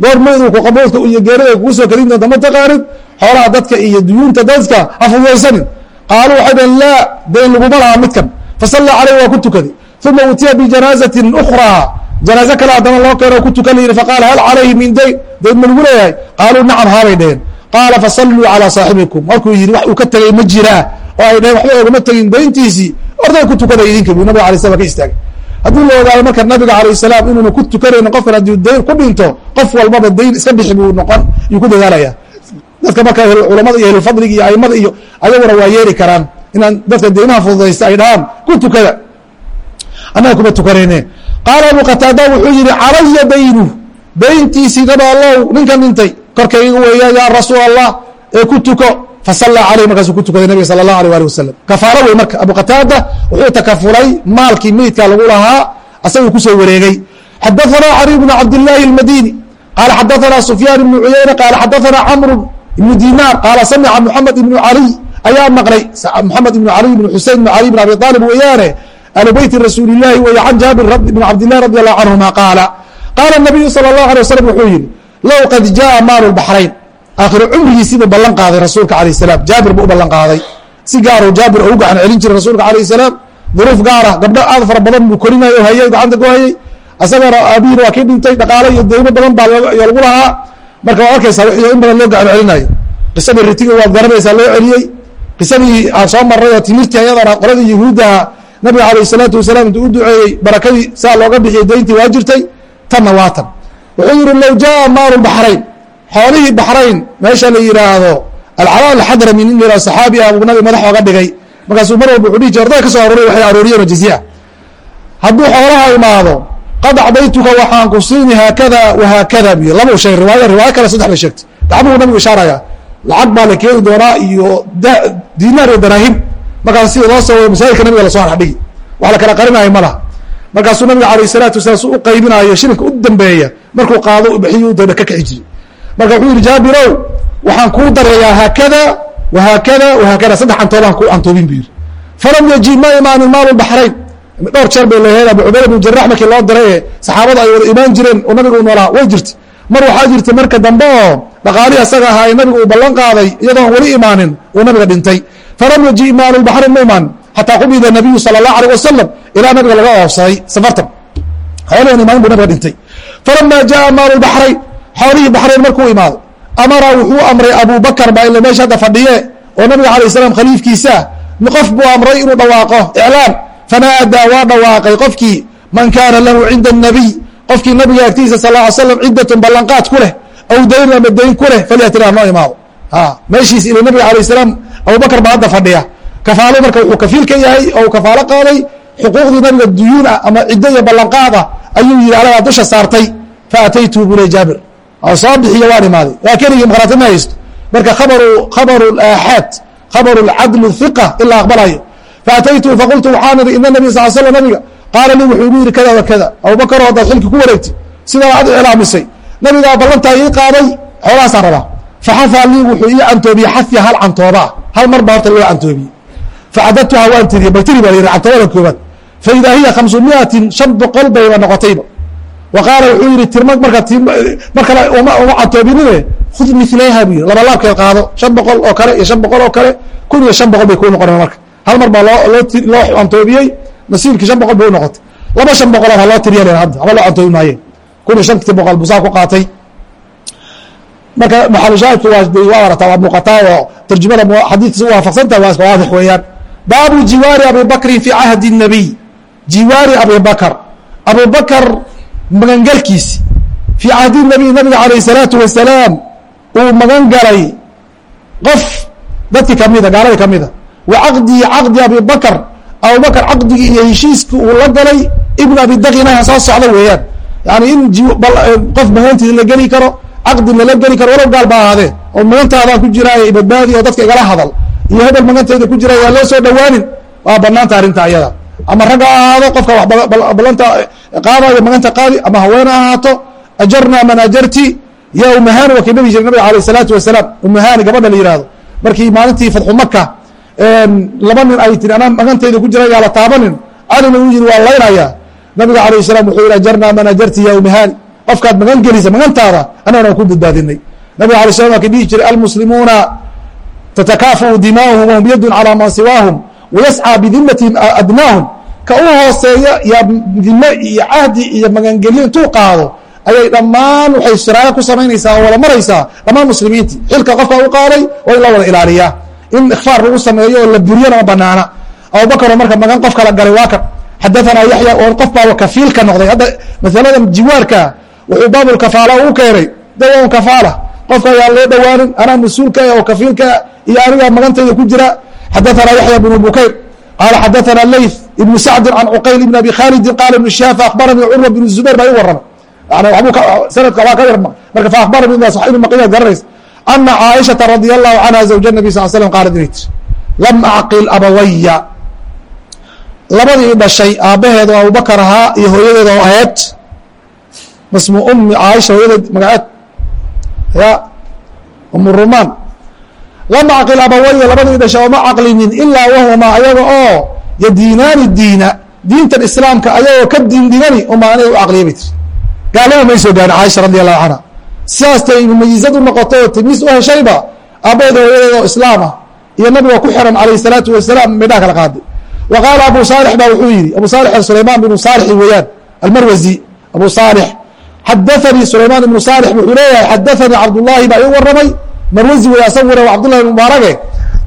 S1: goor mayduu kuqaboodka iyo geerida kugu soo kadin doonta ma taqaanid? Xoolaha dadka iyo duyuunta dadka hafudaysanin qaaluu waxay dhaheen laa dayn laguma lahaa midkan. Fasalla caleyh waa ku tukaday uma utiya bijanaazatin ukhraa. Janaaze kale haddana loo keeno ku tukan layidhi faqaala hal calayhi min dayn? Dayn ma lagu leeyahay. Qaaluu nacam haabay dheheen qaala fasalluu calaa saaxibikum. Markuu yidhi wax uu ka tegey ma jiraa oo ay dheheen waxba ogama tegin dayntiisii orday ku tukaday idinka buu nabiga alay slam ka istaagay. Haddii la ogaado marka nabiga alayh salaam inuuna ku tukanaynin qofkan haddii dayn ku dhinto qof walbaba dayn iska bixi buu noqon yuu ku dadaalaya dadka marka culamada iyo ahlulfadliga iyo aimada iyo ayaguna waa yeeri karaan inaan dadka deymaha fududaysta ay dhahaan ku tukada. Annaga kuma tukanayne qaala abu qataada wuxuu yihi calaya daynu dayntiisii naba allow ninkan dhintay korkayga weeya yaa rasuul allah ee ku tuko fasallaa caleyh markaasuu ku tukaday nabiga sala allah alيh ali wasalam kafaaro wey marka abu qataada wuxuu takafulay maalkii meydka lagu lahaa asaguu kusoo wareegay xadaثana cali bn cabdillaahi اlmadini qaala xadaثana sufyaan ibnu cuyayna qaala xadaثana camr ibnu dinaar qaala samica moxamed ibnu caliy ayaa maqlay moxamed ibnu caliy ibn xusein ibn cali bn abi aalib weeyaane ahlu beyti rasuuli اlahi wey can jaabir bn cabdilah radi allahu canhuma qaala qaala nabiyu salى اlahu alيه waslm wuxuu yihi low qad jaءa maalu baxrayn aakhiro cumrigiisiibuu ballan qaaday rasuulka alayh salaam. Jaabir buu u ballan qaaday. Si gaaruu jaabir ugu gacan celin jiray rasuulka alayh salaam. Duruuf gaara gabdho aad fara badan buu korinay o hayay gacanta ku hayay. Asagana aabihiina waa kii dhintay dhaqaalo iyo deymo badan baa lagu lahaa. Marka waad arkaysaa wixii in badan loo gacan celinayo qisadii ritiga waad garanaysaa loo celiyey qisadii aan soo marray oo timirtii ayadana qoladii yahuuddaha nabiga alayh salaatu wasalaam intuu u duceeyey barakadii saa looga bixiyey dayntii waa jirtay. Tanna waa tan wuxuu yihi low jaءa maalu baxrayn. Xoolihii baxrayn meesha la yihaahdo alcalaa alxadrami nin la saxaabi ah buu nabi madax oga dhigay. Markaasuu mar walba wuxuu dhihi jir orday ka aroray waxay arooriyeen oo jizya. Hadduu xoolaha imaado qad acdaytuka waxaan ku siini haakada wahaakada bu labau sheegay riwaaya kale saddex bay sheegtay. Gacmuhu nabigu ishaaraya lacag baa la keeni doonaa iyo dinaar iyo daraahim. Markaas sida loo soo masaajidka nabiga la soo hardhigi wax la kala qarinayo ma markaasuu nabiga alayh salaatu wasalaam su u qaybinayo shilinka u dambeeya markuu qaado bixiyu daba ka kici jiri marka wuxuu yihi jaabirow waxaan kuu dareeyaa haakada wahaakada wahaakada saddex cantoobaan ku cantoobin bu yihi falam yaji ma imaanin maalu baxrayn. Dhowr jeer bay leeheed abu cubayr ibnu jarax markii loo diray ee saxaabada ay wada imaan jireen oo nabiga u noolaa way jirta mar waxaa jirta marka dambe oo dhaqaalihi asaga ahaa ee nabiga uu ballan qaaday iyadoon weli imaanin uu nabiga dhintay. Falam yaji maalu baxrayn ma imaanin xataa qubida nabiyu sala allahu alيh wasalam ilaa nabiga laga oofsaday safartan xoolihan imaanin buu nabiga dhintay falama jaءa maalu baxrayn xoolihii baxrayn markuu imaado amara wuxuu amray abu bakr baa ila meesha hadda fadhiye oo nabiga alayه الsalaam khaliifkiisaa qof buu amray inuu dhawaaqo iclaam fanaadaa waa dhawaaqay qofkii man kaana lahu cinda الnabiy qofkii nabiga agtiisa sal ly slam cidatun ballanqaad ku leh aw dayn ama dayn ku leh falyatina noo imaado meeshiis ila nabiga alayه الsalaam abu bakr baa hadda fadhiya kafaalo marka wuxuu kafiil ka yahay oo kafaalo qaaday xuquuqdii nabiga duyuun ah ama ciddo iyo ballanqaad ah ayuu yihi anagaa dusha saartay. Faataytu bule jaabir. Soo bixiyo waan imaaday. Waa keligii maqraati ma haysto. Marka kabaru khabaru aaxaad khabaru cadlu hiqa ilaa aqbalayo. Faataytu faqultu waxaan idhi ina nabiy sal slam nabiga qaala lii wuxuu igu yidhi kada wa kada. Abubakar oo haddaad xilki ku wareegtay sidaa ad iclaamisay nabigaa ballantaa ii qaaday xoolahaasaan rabaa faxafaa lii wuxuu ii cantoobiyey xafya hal cantoobaa hal mar baa horta loo cantoobiyey facadadtuha waan tiriyey bal tiri baa la yidhi cantoobada koobaad faidaa hiya khamsu miatin shan boqol bayba noqotayba. Wa qaala wuxuu yihi tirma marka mar kale uma cantoobinine khud milayha buu yihi laba laabkeed qaado shan boqol oo kale iyo shan boqol oo kale kun iyo shan boqol bay kuu noqoneen marka. Hal mar baa loo cantoobiyey nasiibkii shan boqol bay u noqotay. Laba shan boqoloo ha loo tiriya len hadda haba loo cantoobi maayeen kun iyo shantii boqol busaa ku qaatay. Marka maxalushaahidku waa arataa waa muuqataa oo tarjumada xadiidkiisa u waafaqsantaha waa iska waadix weeyaan. Baabu jiwaari abi bakrin fi cahdi الnabiy jiwaari abi bakr abu bakr magangalkiisi fii cahdi nabiy nabiga alayh الsalaatu wasalaam uu magan qof dadkii kamida gaaladii kamida wa caqdii caqdi abi bakr abubakr caqdigii iyo heshiiskii uu la galay ibn abi dakina soo socda weeyaan. Yani in qof magantiisa la geli karo caqdi lala geli karo walow gaal ahaadee. Oo magantaadaan ku jiraay badbaadi oo dadka igala hadal. Iyo hebel maganteyda ku jira waa loo soo dhawaanin waa banaanta arrinta ayada ama rag ha ahaado qofka balanta qaadayo maganta qaadi ama haween ha ahaato ajarna man ajarti ya umahani waa kii nabi jira nabiga alayh isalaatu wasalaam. Umahani gabadha la yihahdo markii maalintii fatxu maka laba nin ay tiri anaa magantayda ku jira yaa la taabanin? Calina uu yiri waa laynaya. Nabiga alayh salam wuxuu yihi ajarna man ajarti ya umahani qofkaad magan gelisa magantaada anagana waan ku badbaadinay nabiga alay slam waa ki dhihi jiray almuslimuuna tatakaafu dimaahum wahum yadun calى man siwaahum wayascىa bidimatihim adnaahum ka u hooseeya yaa dime iyo cahdi iyo magangelyo intuu qaado ayay dhammaan waxay shiraayo ku samaynaysaa oo wada maraysaa dhammaan muslimiintii xilka qofka u qaaday waa in la wada ilaaliyaa in ikfaar lagu sameeyo oo la buriyana ma banaana abubakaro marka magan qof kala galay waa kan xadaanaa yaxya oo qof baa kafiilka noqday hadda masaladan jiwaarka wuxuu baabulkafaala u keenay dawan kafaala qofka ayaan loo dhowaanin anaa mas'uulka oo kafiilka iyo aniga magantayda ku jira xadaثna yaحyى بن bukayr qala xadaثna layث ibn sacdi can cuqayl ibn abi khalidi qala ibn shihaab faakbaranii curwa bn zubayr baa i waramay sanadka waa ka yar marka faakbaranii ibn maqiyaad garanaysa ana caaishaةa radي الlahu canha zawja الnabi sal slm qaalat inay tiri lam acqil abawaya labadii dhashay aabbaheed oo abubakar ahaa iyo hooyadeed oo aheed masmu umi caaisha hooyadeed magaceed ya umu rumaan lama caqil abawaya labadii dhasha ooma caqlinin ilaa wahuma ayaga oo yadiinaani diina diintan islaamka ayagoo ka diindinani uma aniga u caqliya bay tiri gaalaba may soo gaarin caaisha radi allahu canha sidaastay mumayizad u noqotay oo timiis u heshayba aabbaheeda hooyadeeda oo islaamah iyo nabiga ku xiran calayh salaatu wasalaam midhaha kala qaaday wa qaala abu saalix ba wuxuu yihi abu saalix sulaymaan binu saalixi weeyaan almarwazi abu saalix xadaanii sulaymaan ibnu saalix wuxuu leeyahay xadaanii cabdullaahi baa ii waramay marwazi wey asaguna waa cabdullahi ibn mubaarage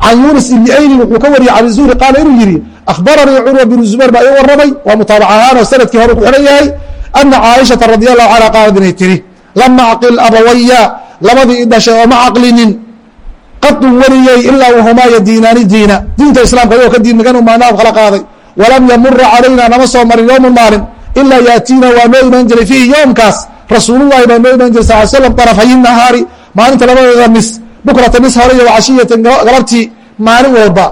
S1: can yunis ibni ayni wuxuu ka wariyey can zuhri qaala inuu yihi akhbaranii curwa binu zubayr baa ii waramay waa mutaabac ahaan oo sannadkii ku xihan yahay ana caaishata radi allahu inay tiri lama caqil abawaya labadii dhashay oo ma caqlinin qadun wariyey ilaa wahumaa yadiinaani diina. Diinta islaamka ayagoo ka diin magan umaanaab kala qaaday walam yamura calayna nama soo marin yowmun maalin ilaa yaatiina waa noo imaan jiray fiihi yoomkaas rasuulullahi baa noo imaan jiray sal slam maalinta labadeeda nis bukrata nis hore iyo wacashiyatan galabtii maalin walba.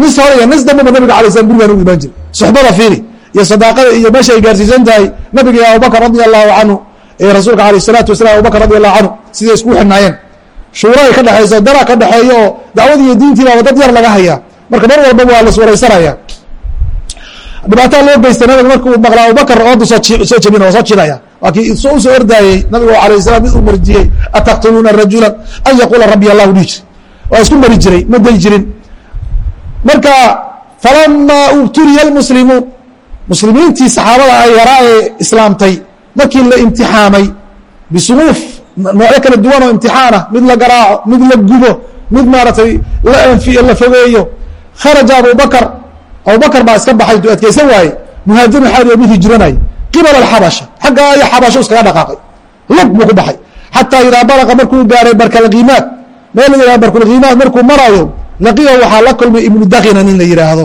S1: Nis hore iyo nis dambaba nabiga alay slam gurigaan ugu imaan jiray. Suxbada fiiri iyo sadaaqada iyo meesha ay gaarsiisan tahay nabiga iyo abubakr radi allahu canhu ee rasuulka alayh salaatu wasalam abubakr radi allahu canhu siday isku xidhnaayeen shuura ka dhexayso dara ka dhexeeya oo dacwadii iyo diintii baaba dad yar laga hayaa. Marka mar walbaba waa las waraysanaya dhibaataa loo geysta nabiga markuu maqla abubakr ooda soo jebin oo soo jidaya waa kii u soo ordaayey nabigu alayh salam mid uu marjiyey ataqtuluuna rajula an yaquula rabbi allahu dhihi jiri waa isku mari jiray ma day jirin. Marka falamaa ubtuliya lmuslimuun muslimiintii saxaabada ay yaraa ee islaamtay markii la imtixaamay bisunuuf noocyo kala duwan oo imtixaana mid la garaaco mid la gubo mid maaratay la fogeeyo. Kharaja abubakr abubakr baa iska baxay intuu adkeysan waaye muhaajirin xaal mid hijranay qibala axabasha xagga aya xabasho iskaga dhaqaaqay lug buu ku baxay xataa idaa balaqa markuu gaaray barkalkiimaad meel la yihahdo barkulkiimaad markuu maraayo laqiyahu waxaa la kulmay ibnu dakina nin la yihaahdo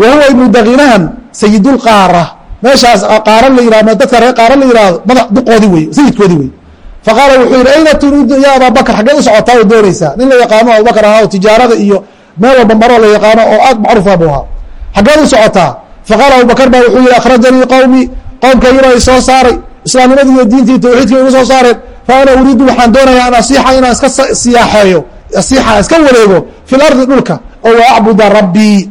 S1: wa huwa ibnu dakinahan sayidulqaara meeshaas qaara la yihahdo dadka reer qaara la yihahdo madax duqoodi wey sayidkoodi wey faqaala wuxuu yihi ayna turiidu ya ababakr xaggeed u socotaa oo doonaysaa nin la yaqaano abubakr ahaa oo tijaarada iyo meel walba maroo la yaqaano oo aad macruufa buu ahaa xaggeed u socotaa faqaala abubakr ba wuxuu yihi akhrajanii qowmi qoomkaygiba i soo saaray. Islaamnimadii iyo diintii tawxiidka igu soo saareen. Fa ana uriidu waxaan doonayaa an asiixa inaan iska siyaaxeeyo asiixa iska wareego fi dhulka oo wa acbuda rabbii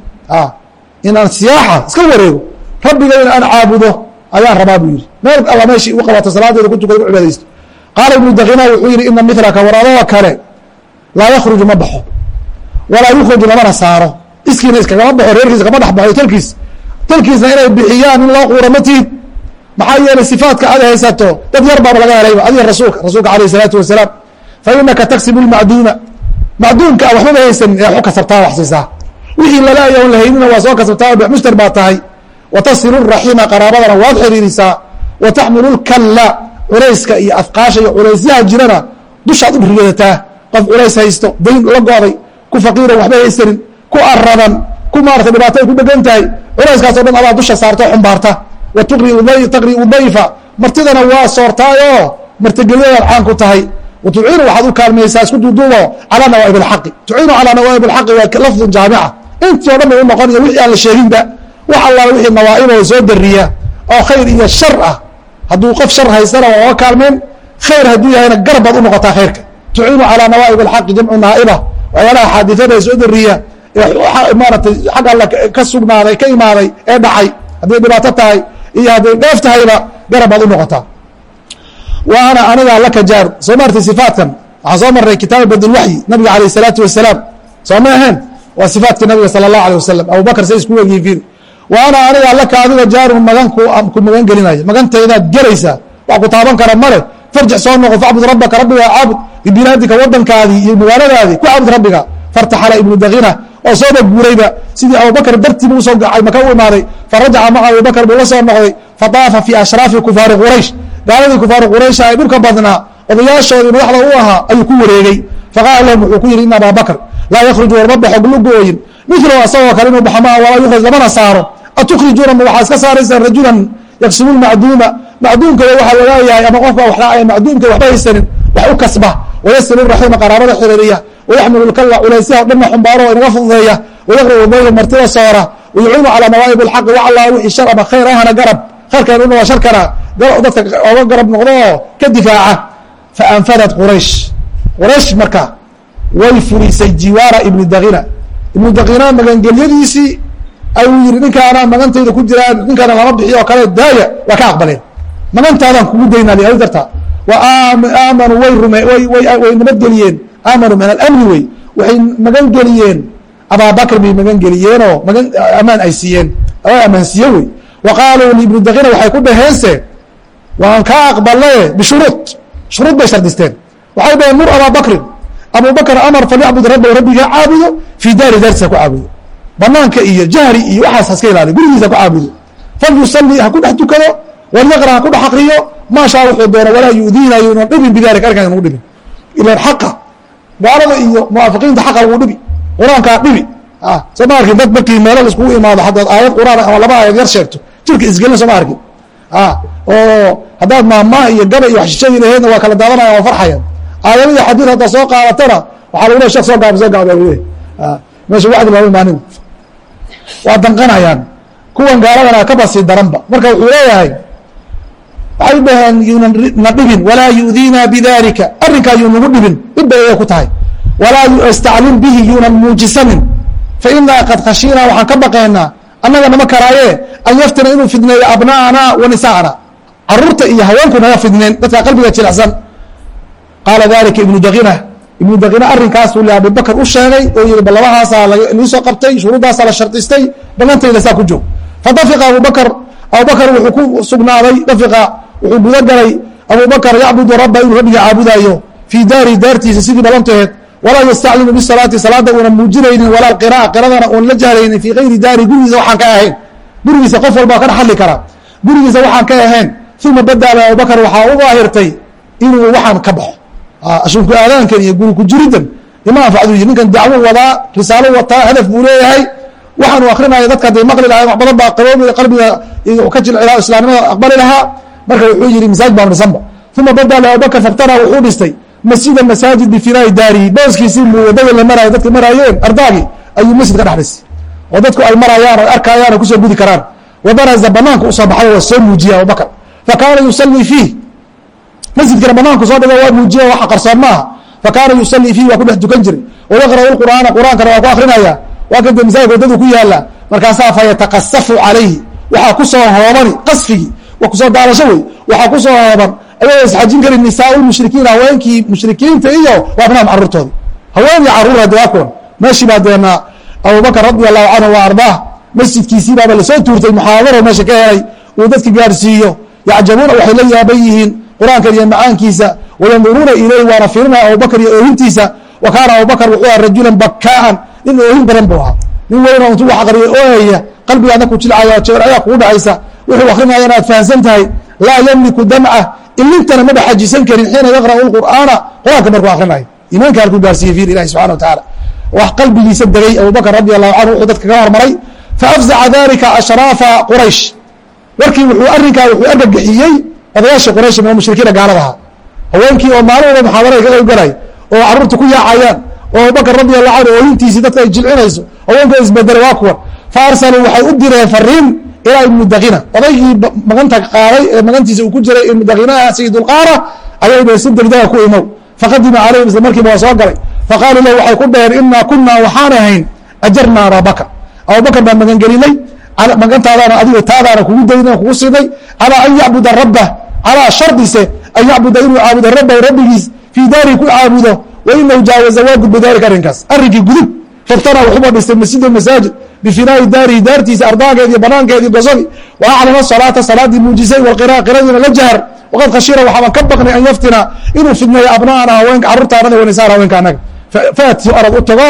S1: inaan siyaaxa iska wareego. Rabbiga in aan caabudo ayaan rabaa buu yihi meel alla meeshii u qabato salaadeeda ku tukada ku cibaadaysto. Qaala ibnu dakina wuxuu yihi ina milaka waraadada kale laa yakruju ma baxo walaa yukraju lamana saaro. Iskiina iskagama baxo reerkiisa kama dhex baxo tolkiis tolkiisna inay bixiyaan in loo quura ma tihid. Maxaa yeelay sifaadka aad haysato dad yar baaba laga helayba adiga rasuulka rasuulka alayh isalaatu wasalaam. Fa taksibu lmacduuna macduunka a waxbaba haysanin ee waxu kasabtaa wax siisaa wixii lalaaya on la waa soo kasabtaa bix mushtar baa tahay. Wa tasilu raxima qaraabadana waad xiriirisaa wa taxmilu lkalla culayska iyo afqaasha iyo culaysyaha jirana dushaad u rigataa qof culays haysto dayn la go'day ku faqiiran waxba haysanin ku aradan ku maarata dhibaato ku dhegan tahay. Culayskaaso dhan adaa dusha saarta xumbaarta. Wa taqri udayfa martidana waa soortaayoo martigeliyadaad caan ku tahay. Wa waxaad u kaalmaysaa isku duuduubo calaa nawaaib alxaqi tuciinu calaa nawaaib alxaqi waa lafdun jaamica. Intii o dhan bay u noqonaya wixii aan la sheeginba. Wax allaala wixii nawaaiboo soo dariya oo khayr iyo shar ah. Hadduu qof shar haystana waa oga kaalmeen. Khayr hadduu yahayna garab baad u noqotaa khayrka. Tuciinu calaa nawaaib alxaqi jamcu naa'iba waxyaalaha xaadifada ee soo dariya maaratay xag alla ka sugnaaday ka imaaday ee dhacay. Hadday dhibaato tahay iyo hadday dheef tahayba garab baad u noqotaa wa ana anigaa laka jaar. Soo maartay sifaatkan waxaan soo marnay kitaaba badlwaxyi nabiga alayh isalaatu wasalaam. Soo ma ahayn? Waa sifaatkii nabiga sala allahu alay wasalam abubakar say isku egyihin fiir wa ana anigaa laka adiga jaarun magan ku magan gelinaya magantaydaad gelaysaa wax ku taaban kara male farjic soo noqo facbud rabbaka rabbigaa caabud bibilaadika wadankaadii iyo magaaladaadii ku caabud rabbiga. Fartaxala ibnu dakina oo sooba guurayba sidii abubakr dartiibu u soo gacay maka u imaaday. Farajaca maca abubakr buu la soo noqday fataafa fii ashraafi kufaari quraysh. Gaaladii kufaari quraysha ay dhulka badnaa odayaashoodii madaxda u ahaa ayuu ku wareegey faqaala lahum wuxuu ku yidhi in abaa bakr laa yakhruju warma baxo glugooyin milahu asagoo kale inuu baxo maa walaa yukhraj lamana saaro. Atukhrijuuna ma waxaa iska saaraysaan rajulan yaqsimu lmacduuma macduumkada waxaa la leeyahay ama qofka macduumka waxba haysanin wax u kasba. Wayasilu raxiima qaraabada xiriiriya wayaxmilu lkalla culaysyaha o dhanna xumbaaro oo inaga fududeeya wayaqribu dayla martida soora wayuciinu calaa nawaa'ib alxaqi wax allaa wixii shar ama khayr ahana garab khayrkan una waa sharkana dadka oga garab noqdo oo ka difaaca faanfadat quraysh quraysh marka way furisay jiwaara ibni dakina ibnu dakina magangelyadiisii ayuu yihi ninkaanaa magantayda ku jiraan ninkaana lama bixiyo oo kale daaya waa ka aqbaleen magantaadaan kugu daynaa darta wa aamanuu way rume way nabadgeliyeen aamanuu min alamni wey waxay magan geliyeen. Abaabakr bay magan geliyeenoo magan amaan ay siiyeen. Amaansiiye wey wa qaaluu liibni dakina waxay ku dhaheense waan kaa aqbalaye bishuruud. Shuruud bay shardisteen. Waxay dhaheen mur abaabakrin abubakr amar falyacbud rabbahu rabbiga caabudo fii daari daartiisa ku caabudo. Banaanka iyo jahri iyo waxaas haska ilaaliyo gurigiisa ku caabudo. Falyusalli ha ku dhex tukado walyaqra ha ku dhex akriyo maashaa wuxuu doono walaa yudiina yunan dhibin bidalika arkaan nagu dhibin. Ilan xaqa gaalada iyo munaafiqiinta xaqa lagu dhibi qur'aankaa dhibi. Soo ma arkin dad markii meelo laiskugu imaado haddaad aayad quraan ama laba aayad yar sheegto jirka isgelina soo ma arkin. Oo haddaad maahmaah iyo gaba iyo waxshishadii laheedna waa kala daadanaya waa farxayan aayadihii xadiid haddaad soo qaadatana waxaa lagu leey shek soo gaaba soo gaaba lagu leey meesha wacdi looma imaanin waa danqanayaan. Kuwan gaaladana ka basi daranba. Marka wuxuu leeyahay waxay dhaheen yuunan na dhibin. Walaa yudiina bidalika arrinkaa yuu nagu dhibin. Dhib bay ay ku tahay. Walaa yastaclin bihi yuunan muujisanin. Fainaa qad khashiinaa waxaan ka baqaynaa annaga nama karaaye an yaftina inuu fidneeyo abna'ana wa nisaana. Caruurta iyo haweenku naga fidneen dadka qalbiga jilicsan. Qaala dalika ibnu dakina ibnu dakina arrinkaasuu le abubakr u sheegay oo yihi bal labahaasaa soo qabtay shuruuddaasaa la shardistay ballantayda saa ku joog fadafiqa abubakr abubakr wuxuu ku sugnaaday dafiqa wuxuu guda galay abubakr yacbudu rabba inuu rabbiga caabudaayo fii daari daartiisa sidii ballantaheed walaa yastaclinu bisalaati salaada uunan muujinaynin walaa qira'a qiradana uun la jahlaynin fii gayri daari gurigiisa waxaan ka ahayn. Gurigiisa qof walbaa ka dhaxali kara. Gurigiisa waxaan ka ahayn. Uma badaala abubakr waxaa u daahirtay inuu waxaan ka baxo. Ashunku aadaankan iyo guri ku jiridan ima anfacdu ninkan dacwo wadaa risaalo wataa hadaf buu leeyahay waxaanu akrinaya dadka haday maqli lahay wax badan baa qaboobi qalbiga ka jilcilaa islaamnimada aqbali lahaa. Marka wuxuu yihi masaajid baan dhisanba uma badala abubakr fabtana wuxuu dhistay masjida masaajid bifinaa'i daarihi booskiisii muu waddada la maraayo dadka maraayeen ardaagii ayuu masjid ka dhex dhisay oo dadku ay marayaan o arkayaan o ku soo gudi karaan. Wabaraza banaanka u soo baxay waa soo muujiya abubakr fakaana yusalii fiih. Masjidkana banaanku soo dhigo waa muujiya waxa qarsoon maaha. Fakaana yusalii fiih waa ku dhex tukan jiray. Wayaqra'u qur'aana qur'aankana waa ku akrinaya waa kan de masaajidka wadadu ku yaalla markaasaa fa yataqasafu calayhi. Waxaa ku soo hoobani qasfigii wa ku soo daalasho wey. Waxaa ku soo hooban. Ayagoo isxajin karin nisaa lmushrikiin haweenkii mushrikiinta iyo waa abnaam caruurtoodi. Haween iyo carruur hade waa kuwan. Meeshii baa deena abubakr radi allahu canhu wa ardaah masjidkiisii baaba la soo tuurtay muxaadaro meesha ka helay. Uu dadka gaarsiiyo. Yacjabuuna waxay la yaaban yihiin qur'aankan iyo macaankiisa. Wayanduruuna ilayh waana fiirinaya abubakr iyo oohintiisa. Wa kaana abubakr wuxuu aha rajulan bakaan nin oohin badan buu ahaa. Nin weynoo intuu wax aqriya ooyaya qalbigaadna ku jilcaya jeer ayaa kugu dhacaysa wuxuu akrinaya inaad fahamsan tahay laa yamliku damca ilintana ma dhaxajisan karin xiina yaqra'u qur'aana qur'aanka markuu akrinayo iimaanka halkuu gaarsiiye fiir ilahi subxana wa tacaala wax qalbigiisa degay abubakr radi allahu canhu wuxuu dadka kaga hormaray faafzaca dalika ashraafa quraysh. Warkii wuxuu arrinkaa wuxuu argagixiyey odayaasha quraysh min mushrikiina gaaladaha haweenkii oo maalin walba muxaadara ka qayb galay oo carruurta ku yaacayaan oo abubakr radi allahu canhu ooyintiisii dadka ay jilcinayso haweenka isbedelay waa kuwan fa arsaluu waxay u direen fariin ilaa ibnu dakina odaygii maganta qaaday ee magantiisa uu ku jiray ibnu dakinaha sayidulqaara ayay dheen si degdega ku imow. Faqadima calayhim isla markiiba waa soo galay. Faqaaluu lahu waxay ku dhaheen inaa kunaa waxaan ahayn ajarna ababakr abubakr baan magangelinay magantaadaana adigo taadaana kugu daynay kugu siinay. Calaa an yacbuda rabbah calaa shardise an yacbuda inuu caabudo rabbahu rabbigiis fii daarihi ku caabudo wa inahu jaawaza waa gudbay daalika arrinkaas. Arrinkii gudub fabtanaa wuxuuba dhistay masjida masaajid bifinaa'i daarihi daartiisa ardaageedi banaankeedii gosadi wa aclana salaata salaadii muujisay walqira'a qiradiina la jahar waqad khashira waxaaban ka baqnay an yaftina inuu fidneeyo abna'ana haweenka carruurtaanada wanisaan haweenka annaga. Faati arad u tago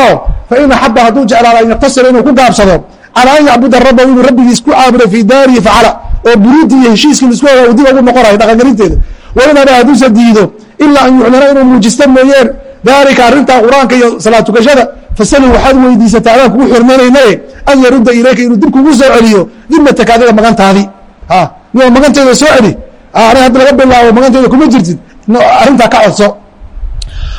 S1: fain axaba hadduu jeclaado an yaktasira inuu ku gaabsado. Calaa an yacbuda rabbahu inuu rabbigiis ku caabudo fii daarihi facala oo buruudii iyo heshiiskii lisku ogaa uu dib ugu noqonayo dhaqangelinteeda. Wain aba hadduusa diido ilaa an yuclana inuu muujisto mooyeen daalika arrintaa qur'aanka iyo salaad tukashada fasaluu waxaad weydiisataa adaan kugu xurmaynaynaye an yarudda ilayka inuu dib kugu soo celiyo dimataka adiga magantaadii nioo maganteeda soo celi. Aniga hadda laga bilaabo maganteeda kuma jirtid. Arrintaa ka codso.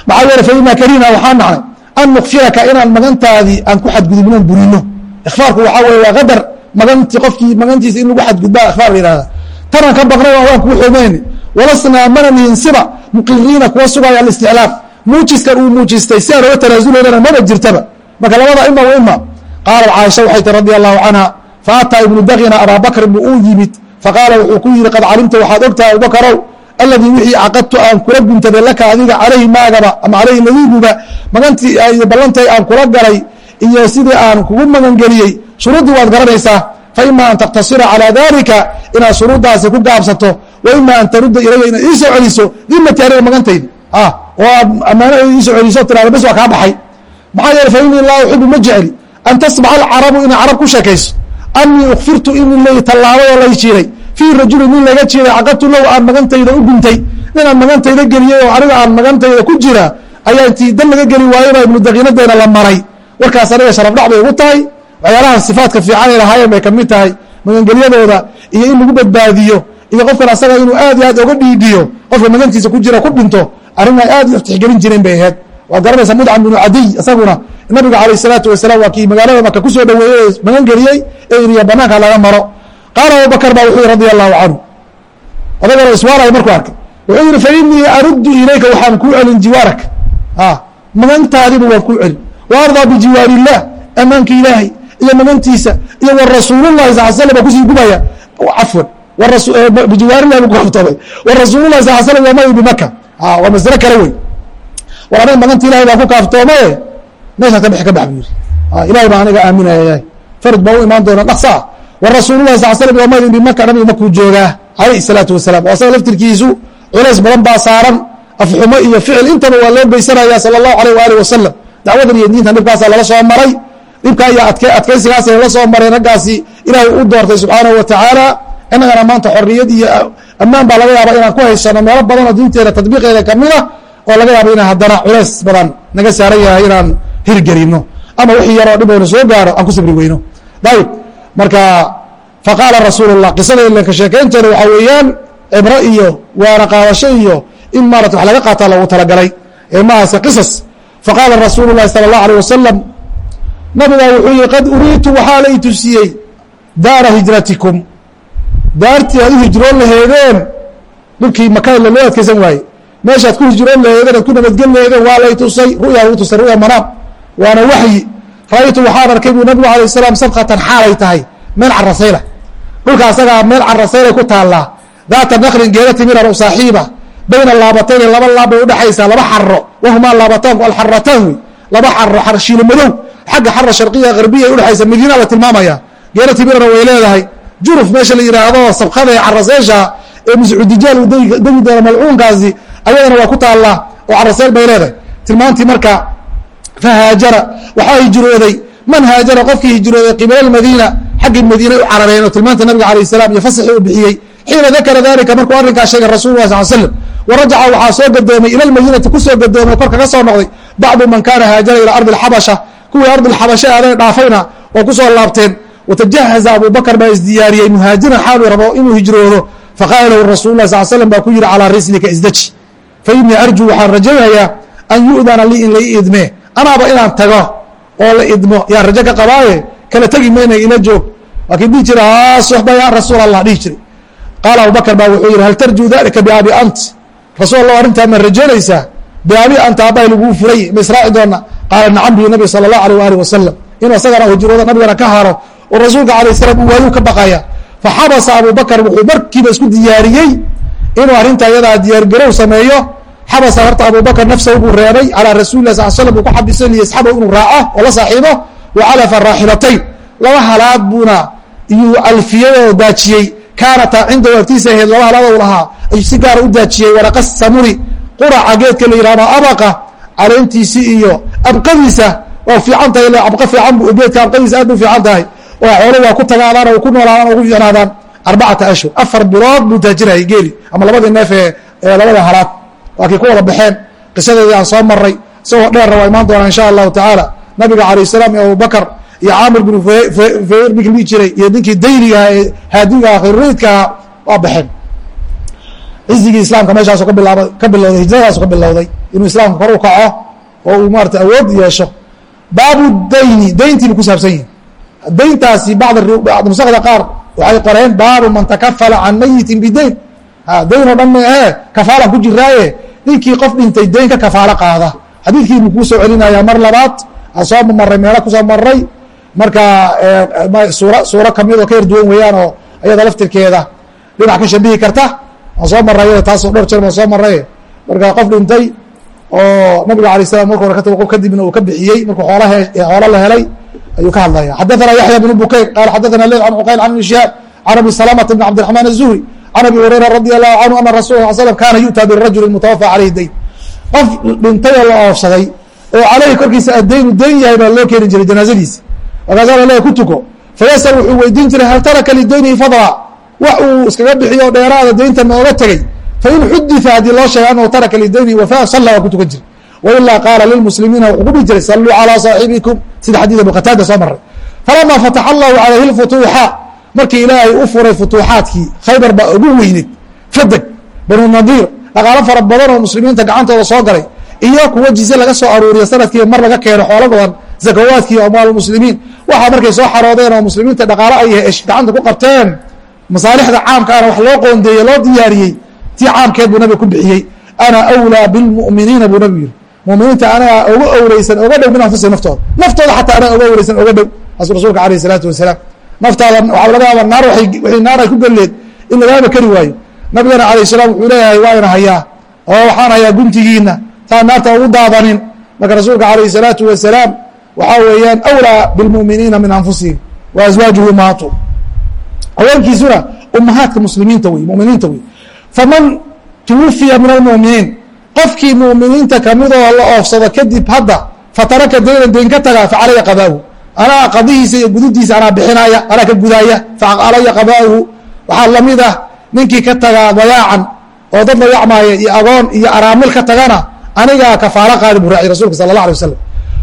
S1: Maxaa yeele fainaa karina waxaa nacnay an nukfiraka inaan magantaadii aan ku xadgudubnoon burino ikfaarku waxaa weye waa qadar. Maganti qofkii magantiisa in lagu xadgudbaa ikfaar la yihahda tanaan ka baqnay waan kugu xurmayni walasnaa mana nihin siba. Muqiriina kuwa sugaya alisticlaaf muujiskan uu muujistay si aan oga tanaasulaynana maba jirtaba. Marka labada ima wa ima qaalat caaisha waxay tii radi allahu canha faataa ibnu dakina abaa bakrin buu uu yimid faqaala wuxuu ku yihi qad calimta waxaad ogtahay abubakarow aladii wixii caqadtu aan kula guntaday laka adiga calayhi maagaba ama calayhi ladiiguba magantii iyo ballantay aan kula galay iyo sidii aan kugu magangeliyey shuruuddii waad garanaysaa fa an taktasira calaa dalika inaad shuruuddaasi ku gaabsato wa ima an tarudda ilaya inaad ii soo celiso dimati aniga oo fa inii laa uxibu ma jecli an oo oo jira dan laga geli waayey baa ibnu daqiinadeena la maray. Warkaas aniga ka mid tahay. Magangelyadooda iyo in lagu badbaadiyo iyo qofkan asaga inuu aad iyo aad oga dhiidhiyo qofka magantiisa ku jira ku dhinto arrin ay aad u tixgelin jireen bay ahayd. Waad garanaysaa mudcam binu cadiy isaguna nabiga calayh isalaatu wasalaam waa kii magaalada maka ku soo dhaweeyey ee magangeliyey ee iriya banaanka laga maro. Qaala abubakar baa wuxuu yihi radi allahu canhu odagana iswaaraya markuu arkay. Wuxuu yihi fa inii aruddu ilayka waxaan kuu celin jiwaarak. Magantaadiba waan kuu celin. Wa ardaa bijiwaar illah ammaanka ilaahay iyo magantiisa iyo wa rasuulullahi sal slam baa ku sii gubaya. Cafwan. Bijiwaarillahi buu ku kaftoomay wa rasuulullahi sal slam yomai bimaka waa masle kale wey war aniga maganta ilahay baan ku kaaftoomaye meeshaas ka bixi ka bax buu yiri ilahay baa aniga aaminaya farad baa u imaan doona dhaqsa ah wa rasuulullahi sal slam yoomaidin bimaka nabiga makuu joogaa calayh salaatu wasalaam. Oo asaga laftirkiisu culays badan baa saaran afxumo iyo ficil. Intaba waa loo geysanaya sala allahu alayh waali wasalam dacwadan iyo diintan dhibkaasa lala soo maray. Dhibkaa iyo adk adkaysigaas lala soo maray. Raggaasi ilaahay u doortay subxaanahu wa tacaala innagana maanta xoriyad iyo ammaan baa laga yaaba inaan ku haysano meelo badanoo diinteeda tadbiiqeeda kamida ah oo laga yaabo inaan haddana culays badan naga saaran yahay inaan hirgelino ama wixii yaroo dhibona soo gaaro aan ku sabri weyno. Ayb marka faqaala rasuulullah qisada ilanka sheekaynteeda waxaa weeyaan cibro iyo waana qaadasho iyo in maarata wax laga qaataa loogu talagalay. Ee mahase qisas. Faqaala rasuulu sala allahu alيh wasalam nabigaa wuxuu yihi qad uriitu waxaa la i tusiyey daara hijratikum daartii aad u hijroon laheedeen dhulkii maka loo adkeysan waaye meeshaad ku hijroon laheedeen ad ku nabadgeli laheedeen waa lay tusay ruya lagu tusay ruya manaam waana waxyi. Ra'aytu waxaan arkay buu nabigu alay salaam sabkatan xaalay tahay meel carasayla dhulka asagaa meel carasayla ku taallaa daata naklin geela timiran u bayna laabatayni laba laab udhexaysaa laba xaro wahumaa laabataanku alxarataan laba xaro xar madow xagga xara sharqiya harbiya udhexaysa madiina la tilmaamaya. Geela timiran way leedahay juruf meesha la yidhaahdo sabkada ee caraseysha ee muscudijaal degi malcuunkaasi ayadana waa ku taallaa oo caraseyl bay leedahay tilmaantii marka fahaajara waxaa hijrooday man haajara qofkii hijrooday qibala madiina xaggii madiina u carareen oo tilmaanta nabiga alayh salam iyo fasaxii u bixiyey xiina dakara dalika markuu arrinkaa sheegay rasul lah sal slam warajaca waxaa soo gadoomay ila lmadiinati ku soo gadoomay kor kaga soo noqday bacdu man kaana haajara ilaa ardi اxabasha kuwii ardulxabashe aaday dhaafayna oo ku soo laabteen watajahaza abubakr baa isdiyaariyey muhaajiran xaalu rabo inuu hijroodo faqaala lahu rasul lah sal slm baa ku yihi calaa rislika isdaji fainii arjuu waxaan rajaynayaa an yu'dana lii in lai idme anaaba inaan tago oo la idmo yaan rajo ka qabaaye kala tegi mayna ila joog laakiin dhihi jira soxba ya rasuul allah dhihi jiray qaala abubakr baa wuxuu yihi hal tarjuu dalika biabi ant rasuul allah arrintaa ma rajaynaysaa biabi anta aabbahay laguu furay ma israaci doona qaala nacam biyu nabi sala allahu alيh waalih wasalam inuu isagana hijroodo nabigana ka haro oo rasuulka alayh salam uu waayuu ka baqaya faxabasa abubakr wuxuu markiiba isku diyaariyey inuu arrinta iyadaa diyaargarow sameeyo. Xabasa horta abubakr nafsahu buu reebay calaa rasuli lah sal slam uu ku xabisay liyasxabahu inuu raaco oo la saaxiibo wa calafa raaxilatayn laba halaad buuna iyuu alfiyadoo daajiyey. Kaanataa cindahu agtiisa ahayd laba halaadou lahaa ayuu si gaara u daajiyey. Waraqa samuri quraca geedka la yihahdo abaqa caleentiisii iyo abqadiisa. Waa fiican tahay abqa fiican bu geedka abqadiisa aad bu fiican tahay. oo xoolo waa ku tagaadaan ku noolaadaan oo ku fiicnaadaan arbacata ashhur afar bilood buu taajirayay geeli ama labadii neef ee labada halaad. Waa kii ku wada baxeen qisadeedii aan soo maray isagoo dheerna waa imaan doonaa insha allahu tacaala. Nabiga alayh salaam iyo abubakr iyo caamir bin feyr ninkii dhihi jiray iyo ninkii dayligaha ee haadigaha khayrureydkaha waa baxeen. Cizigii islaamka meeshaasu ka bilaaba ka bilowday hijradaasu ka bilowday inuu islaamka kor u kaco oo uu maarata awood yeesho. Baabu dayni dayntii bu ku saabsan yihiin dayntaasi bacd nusakda qaar waxay qoreen baabu man takafala can mayitin bidayn. Dayn oo dhan maahe kafaalan ku jiraaye. Ninkii qof dhintay dayn ka kafaalo qaada. Xadiidkii buu kuu soo celinaya mar labaad. Soo maray meelo ku soo maray marka suura suuro ka mid oo ka yar duwan weeyaan oo ayada laftirkeeda. Dhinac ka shabihi karta. Aan soo maray taasoo dhowr jeer baan soo maray marka qof dhintay oo nabiga alay slam marka hore ka tago kadibna uu ka bixiyey markuu ool xoolo la helay ayuu ka hadlaya xadaثana yaحya بن bukayr qala xadaثana leyl an cuqayl can shihaab can abi salamةa بn cabdiرaحman الzuhri can abi hurayra radi allahu canhu ana rasul ه slm kana yu'ta birajuli mutawafى calayhi dayn qof dhintay oo la oofsaday oo caleyhi korkiisa addaynu dayn yahay baa loo keeni jiray janaazadiisa markaasa la leeya ku tuko fayasal wuxuu weydiin jiray hal taraka lidaynihi fadla wax uu iskaga bixiyo dheeraada daynta nooga tegey fain xudita haddii loo sheega anahu taraka lidaynihi wafa salla waa ku tukan jiray wailaa qaala lilmuslimiina wuxuu ku dhihi jiray saluu calىa saaxibikum sida xadiid abu qataada soo maray falama fataxa allahu calayhi lfutuuxa markii ilaahay u furay futuuxaadkii khaybar baa ugu weyned fadeg banu nadiir dhaqaalo fara badan oo muslimiinta gacantooda soo galay iyo kuwo jize laga soo aruuriyo sannadkii mar laga keeno xoolo badan zakawaadkii amwaal muslimiin waxaa markay soo xaroodeen oo muslimiinta dhaqaalo ay gacanta ku qabteen masaalixda caamkaana wax loo qoondeeye loo diyaariyey tii caamkeed buu nabiga ku bixiyey ana awlaa bilmu'miniina buu nabigu yihi muminiinta anagaa oga owreysan oga dhow min anfusihim naftooda. Naftooda xataa anaga oga owreysan oga dhow. Asu rasuulka alayh isalaatu wasalaam. Naftaada waxaa laga yaaba naar wixii naar ay ku gelleed in lagaaba keri waayo. Nabigana alayh salaam wuxuu leeyahay waa hayaa. Oo waxaan hayaa guntigiina taan naarta ugu daadanin. Marka rasuulka alayh salaatu wasalaam waxaa weeyaan awlaa bilmu'miniina min anfusihim wa aswaajuhu ummahatu haweenkiisuna ummahaadka muslimiinta wey muminiinta wey faman twufiya min almuminiin qofkii muminiinta kamidoo la oofsado kadib hadda fataraka daynan dayn ka tagaa facalaya qabaahu anaa qadihiisa iyo gududiisa anaa bixinaya anaa ka gudaaya facalaya qabaahu waxaa la mid ah ninkii ka tagaa dayaacan oo dad layacmaaya iyo agoon iyo araamil ka tagana anigaa kafaalo qaadi buu raaciy rasulka sala allah alay wasalam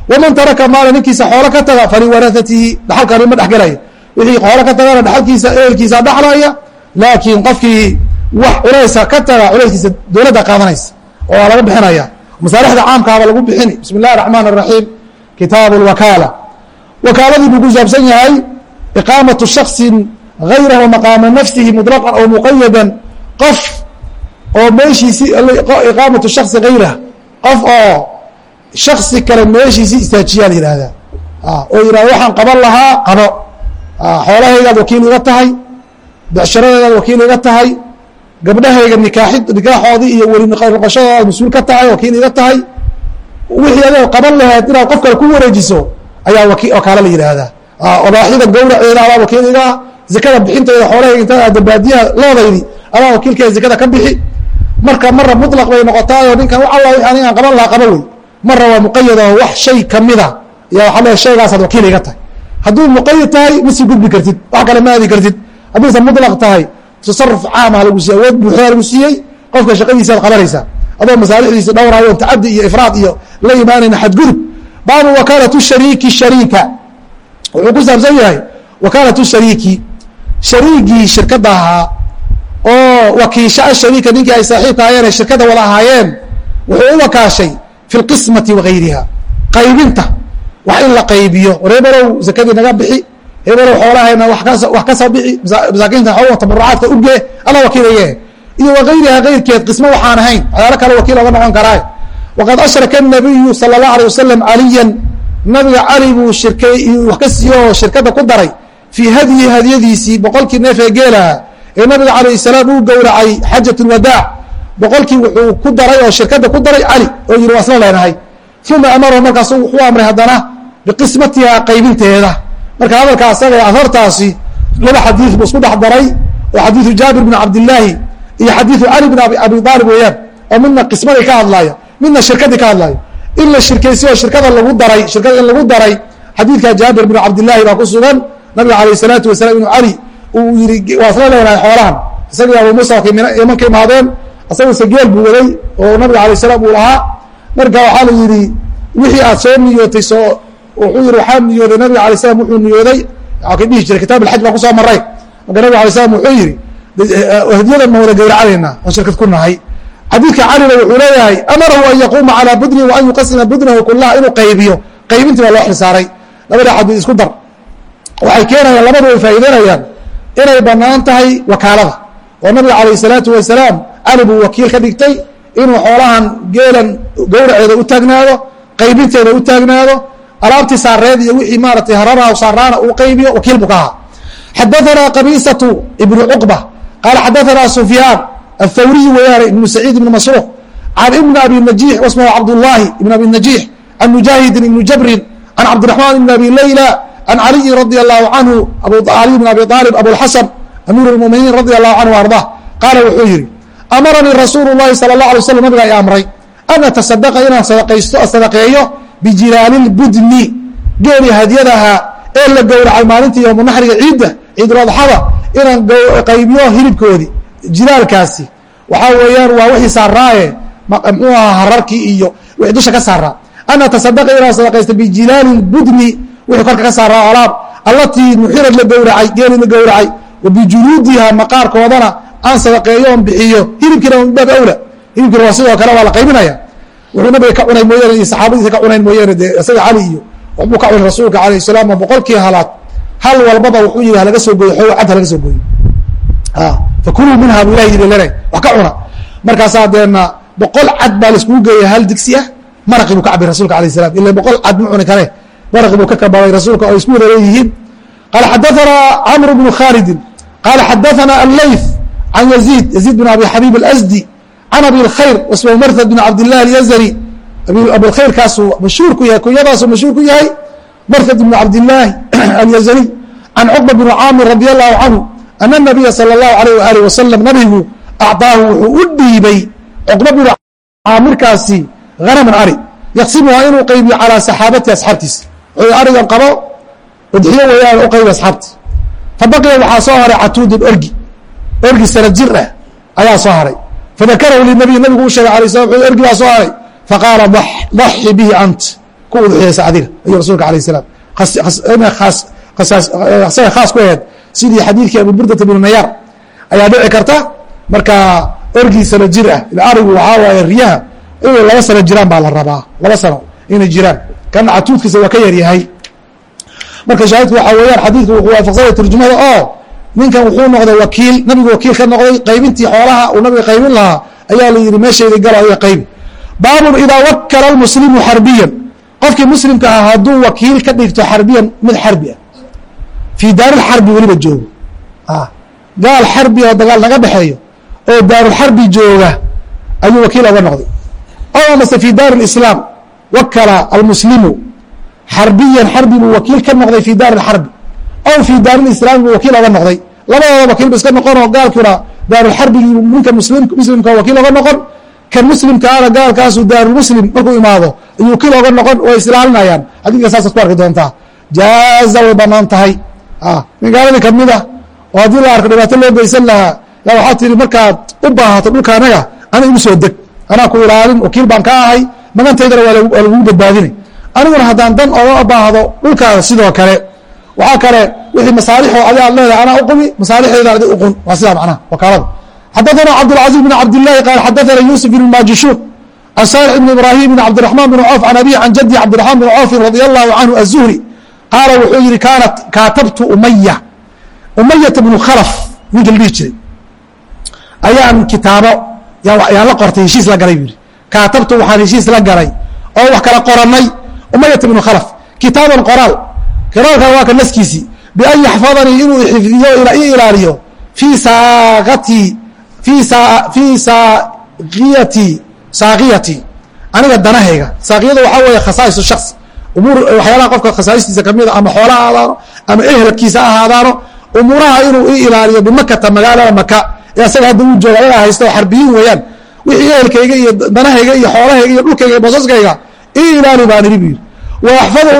S1: waman taraka maala ninkiisa xoolo ka taga faliwarahatihi dhaxalkani ma dhexgelaya wixii xoolo ka tagana dhaxalkiisa ehelkiisa dhaxlaya laakiin qofkii wax culaysa ka taga culayskiisa dowladda qaadanaysa oo waa laga bixinaya masaalixda caamkaaba lagu bixini bismi اllahi الرaحman الرaحيim kitaabu الwakaala wakaaladii buu ku saabsan yahay iqaamaةu shaksi غayrahu maqaama nafsihi muطlaqan aw muqayada qof oo meeshiisi iqaamaةu shaksi gayrah qof oo shaksi kale meeshiisi istaajiyaa la yihahdaa oo yihahda waxaan qaban lahaa qabo xoolahaygaad wakiil iga tahay becsharadeedaad wakiil iga tahay gabdhahayga nikaaxoodii iyo weli noqoshadooda aad mas'uul ka tahay wakiil iga tahay wixii adoo qaban laheed inaad qof kale ku wareejiso ayaa wakaalo la yidhaahdaa. Odaaxyada gawraceeda adaa wakiil iga zakada bixinteeda xoolahayga inta aada baadiyaha loodaydi adaa wakiilkeeda zakada ka bixi. Marka mara muطlaq bay noqotaayoo ninkan alla wixii anigaan qaban lahaa qaba wey. Mara waa muqayad oo wax shay kamida ya waxaa leeya shaygaasaad wakiil iga tahay. Hadduu muqayad tahay ma gudbi kartid wax kale ma aadi kartid. Hadduusan muطlaq tahay tasaruf caamah lagu siiyey awood buuxdaa lagu siiyey qofka shaqadiisaad qabanaysaa adoo masaalixdiisa dhowraayo tacadi iyo ifraad iyo la imaanayna xadgudub. Baabu wakaalatu shariiki shariika. Wuxuu ku saabsan yahay wakaalatu shariiki. Shariigii shirkadda ahaa oo wakiisha ashariika ninkii ay saaxiibka ahayeene shirkadda wada ahaayeen wuxuu u wakaashay fi lqismati wagayriha qaybinta. Wax in la qaybiyo. Reebelow zakadii naga bixi hebelow xoolahayna wax ka soo bixi masaakiinta xoolaha tabarucaadka ugee alla wakiilaye iyo wagayriha gayrkeed qismo waxaan ahayn waxyaalo kale wakiil oga noqon karaa waqad ashraka الnabiyu salى الlahu alيه wasalam caliyan nabiga cali buu shirkay wax ka siiyo oo shirkadda ku daray fii hadyi hadyadiisii boqolkii neef ee geelaha ee nabiga calayh salaam uu gowracay xajat اlwadaac boqolkii wuxuu ku daray oo shirkadda ku daray cali oo yihi waa isla leenahay uma amarahu markaasu wuxuu amray haddana biqismatiha qaybinteeda marka hadalka asaga ahartaasi laba xadiid buu isku dhex daray oo xadiidu jaabir bn cabdillaahi iyo xadiidu cali bn abi aalib weeyaan oo midna qismadii ka hadlaaya midna shirkadii ka hadlaayo. In la shirkaysiyo shirkada lagu daray shirkada in lagu daray xadiidka jaabir bn cabdillaahi baa ku sugan. Nabiga alayh salaatu wasalam inuu cali uu yihi waa isla leenahay xoolahan isagii abu muusa yaman ka imaadeen asaguse geel buu waday oo nabiga alayh salaam uu lahaa marka waxaa la yihi wixii aad soo niyootay soo wuxuu yihi waxaa niyooday nabiga alay slam wuxuu niyooday. Ka dhihi jiray kitaab alxaj baa ku soo maray marka nabiga alay slam wuxuu yihi hadyadan ma wada gawracanaynaa oon shirkad ku nahay. Xadiidka calina wuxuu leeyahay amarahu an yaquuma calaa budni wa an yuqasima budnahu kulaha inuu qaybiyo. Qaybintii baa loo xilsaaray labada xadiid isku dar. Waxay keenayaan labadu ay faa'iideynayaan inay bannaan tahay wakaalada. Oo nabiga calayh salaatu wasalaam cali buu wakiil ka dhigtay inuu xoolahan geelan gawraceeda u taagnaado qaybinteeda u taagnaado alaabtii saareed iyo wixii maaratay hararaha saaraana uu qaybiyo wakiil buu ka ahaa. Xadaanaa qabiisatu ibnu cuqba qaala xadaanaa sufyaan athawriy weyaane ibnu saciid ibnu masruuq can ibni abi najiix wasmahu cabdullaahi ibn abi najiix can mujaahidin ibni jabrin can cabdiraxmaan ibn abi leyla can caliyi radi allahu canhu ali bn abi aalib abulxasan amiir lmuminiin radi allahu canhu ardah qaala wuxuu yihi amaranii rasuulu llahi sala اlah alay slam nabiga i amray an atasadaqa inaan sadaqaysto sadaqeeyo bijilaalilbudni geeli hadyadaha ee la gowracay maalintii yowmunaxriga ciidda ciiduladxada inaan qaybiyo hilibkoodii jilaalkaasi waxaa weeyaan waa wixii saaraaye mxuu ahaa hararkii iyo wixii dusha ka saaraa an atasadaqa inaan sadaqaysto bijilaali lbudni wixii korka ka saaraa alaab. Allatii nuxirad la gowracay geeli la gowracay wa bijuluudiha maqaarkoodana aan sadaqeeyo on bixiyo. Hilibkiina baab awla. Hilibkiina waa sidoo kale waa la qaybinaya wuxuu nabiga ka cunay mooyaane iyo saxaabadiisa ka cunayn mooyaane dee isaga cali iyo waxbuu ka cunay rasuulka alayh salaam boqolkii halaad hal walbaba wuxuu yihi halaga soo gooyo xoog cad halaga soo gooyo. Fakuluu minha bu ilahi yidhi lene wax ka cuna. Markaasaa deena boqol cad baa laiskugu geeya hal digsi ah maraqi buu ka cabay rasulka alayh salam ila boqol cad ma cuni kare maraqi buu ka kababay rasuulka oo isku wada leeyihiin. Qaala xadaanaa camr bnu khaalidin qaala xadaanaa allayth can yaziid yaziid bn abi xabiib alasdi can abi اkhayr wasma marhad bn cabdilah alyazri abilkhayr kaasuu mashhuur ku yahay kunyadaasuu mashhuur ku yahay marhad bn cabdilaahi alyazri can cuqba bn caamir radi allahu canhu ana nabiya salى اllahu alayh waalih wasalam nabigu acطaahu wuxuu u dhiibay cuqba bn caamirkaasi hanaman ari yaqsimuhaa inuu qaybiyo calaa saxaabati asxaabtiisa wuxuu arigan qabo udxiyo wayaan u qaybi asxaabti fabaqiya waxaa soo haray catuudun orgi orgi sana jir ah ayaa soo haray fadakarahu linabiy nabigu u sheegay alay slam ergi baa soo haray faqaala daxi bihi ant ku udxiyaysa adiga ayuu rasuulka alayh salaam asaga khaas ku aheed sidii xadiidkii abuburdata bnu nayaar ayaa dhici karta marka orgii sano jir ah arigu waxaa waaye riyaha inay laba sano jiraan baa la rabaa laba sano inay jiraan kana catuudkiisa waa ka yaryahay marka shaahidku waxaa weeyaan xadiidku wuxuu waafaqsanaya turjumada oo ninkan wuxuu noqday wakiil nabigu wakiil ka noqday qaybintii xoolaha uu nabiga qaybin lahaa ayaa la yihi meeshayda galo adiga qaybi baabun idaa wakala lmuslimu xarbiyan qofkii muslimka ah hadduu wakiil ka dhigto xarbiyan mid xarbi ah. Fii daarilxarbi weliba joogo. Gaal xarbi oo dagaal naga dhexeeyo oo daarulxarbi jooga ayuu wakiil oga noqday. O amase fii daar lislaam wakala almuslimu xarbiyan xarbi buu wakiil ka noqday fii daar lxarbi aw fii daarilislaami buu wakiil oga noqday labadooda wakiil ba iska noqon oo gaalkuna daarulxarbigii ninka muslim muslimka wakiil oga noqon kan muslimka ana gaalkaasu daarulmuslim markuu imaado ayuu wakiil oga noqon way islaalinayaan xadiidka saasaad ku arki doontaa jaaza way bannaan tahay nin gaaladii ka mid ah oo haddii la arko dhibaato loo geysan lahaa yaa waxaa tihi markaad u baahato dhulka anaga ana igu soo deg anaa ku ilaalin wakiil baan ka ahay magantaydana waa lagugu badbaadinay aniguna haddaan dan oga baahdo dhulkaada sidoo kale waxaa kale wixii masaalixoo adi aad leedahay anaa uqumi masaalixeeda adi uqun waa sidaa macnaha wakaalada xadaثana cabdالcaزيز بن cabd الlahi qaal xadaثana yusuf بن majishuun عن صالح بن ibrahim بن cabdiرحman بن cوف عن abيه عan jadي cabdiرحman بن cوف radي الlahu canhu الزهري qaala wuxuu yihi kaanat kaatabtu umaya umayata bnu khalf ninka la dhihi jiray ayaan kitaabo yaan la qortay heshiis la galay bu yihi kaatabtu waxaan heshiis la galay oo wax kala qoranay umayata bnu khalf kitaaban qoraal qoraalkan waa ka naskiisii bian yaxfadanii inuu xifdiyo i ilaaliyo. Fii saaqatii fii saaqiyati saaqiyati. Aniga danahayga. Saaqiyada waxaa weeye khasaais shaks umuur waxyaalaha qofka khasaa'istiisa kamida ama xoola ha ahaadaano ama ehelkiisa ahaadaano umuuraha inuu i ilaaliyo bimakata magaalada maka ee asaga hadda uu jooga ayagaa haysta xarbiyiin weeyaan. Wixii ehelkayga iyo danahayga iyo xoolahayga iyo dhulkayga iyo basaskayga i ilaali baan idhi bu yidhi. Wa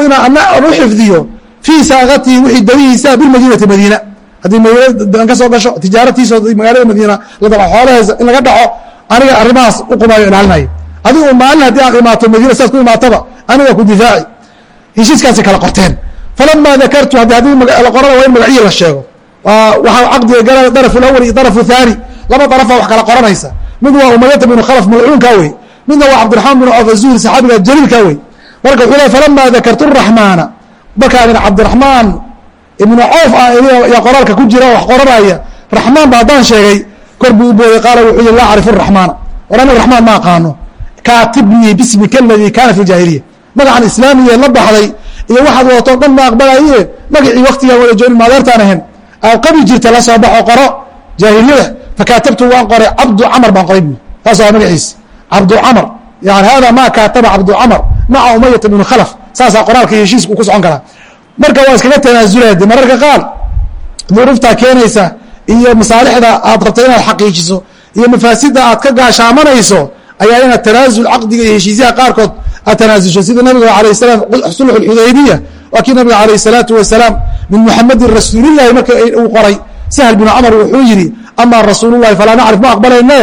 S1: inaa ana an u xifdiyo fii saaqatihi wixii danihiisa bilmadiinati madiina. Haddii madiina ka soo gasho tijaaratiiso magaalada madiina la daba xoolaheesa in laga dhaco aniga arrimahaas u qumaayo ilaalinaya adigu maalin haddii aad imaato madiina sidaad ku imaataba aniga ku difaaci. Heshiiskaasay kala qorteen. Falama dakartu haddii haddii la qorana waa in magaciyi la sheego. Waxaa caqdiga gala daraf lawal iyo daraf thaani. Laba darafa wax kala qoranaysa. Mid waa umayata bnu khalaf malcuunkaa wey midna waa cabdiraxmaan bnu cawf azuhri saxaabiga jaliilkaa wey marka wuxuu le falama dakartu raxmaana markaan cabdiraxmaan ibnu cawf ah yaa qoraalka ku jira wax qoranaya raxmaan ba haddaan sheegay kor buu u booday qaala wuxuu yihi laa acrifu raxmaana war ani raxmaan ma aqaano. Kaatibnii bismika aladii kaana fi jaahiliya. Magacan islaamiga la baxday iyo waxaad wadato dhan ma aqbalaye magacii waktigaan wada joogin maadeertaan ahayn. Aad qabi jirta la soo baxo qoro jaahiliyada fakaatabtu waan qoray cabdu camar baan qoray bui taas waa magaciisa. Cabdu camar yani hada ma kaataba cabdu camar maca umayata bnu khalaf saasaa qoraalka iyo heshiiska uu ku socon karaa marka waa iskaga tanaasulaya de mararka qaar duruuftaa keenaysa iyo masaalixda aad rabta inaad xaqiijiso iyo mafaasida aad ka gaashaamanayso ayaa inaad tanaasul caqdiga iyo heshiisyaha qaarkood aad tanaasusho sida nabiga alayh salam sulx xudaybiya waa kii nabiga alayh الsalaatu wasalaam min muxamedin rasuulilahi marka uu qoray sahl binu camar wuxuu yihi ama rasuul lahi falaa nacrif ma aqbalayne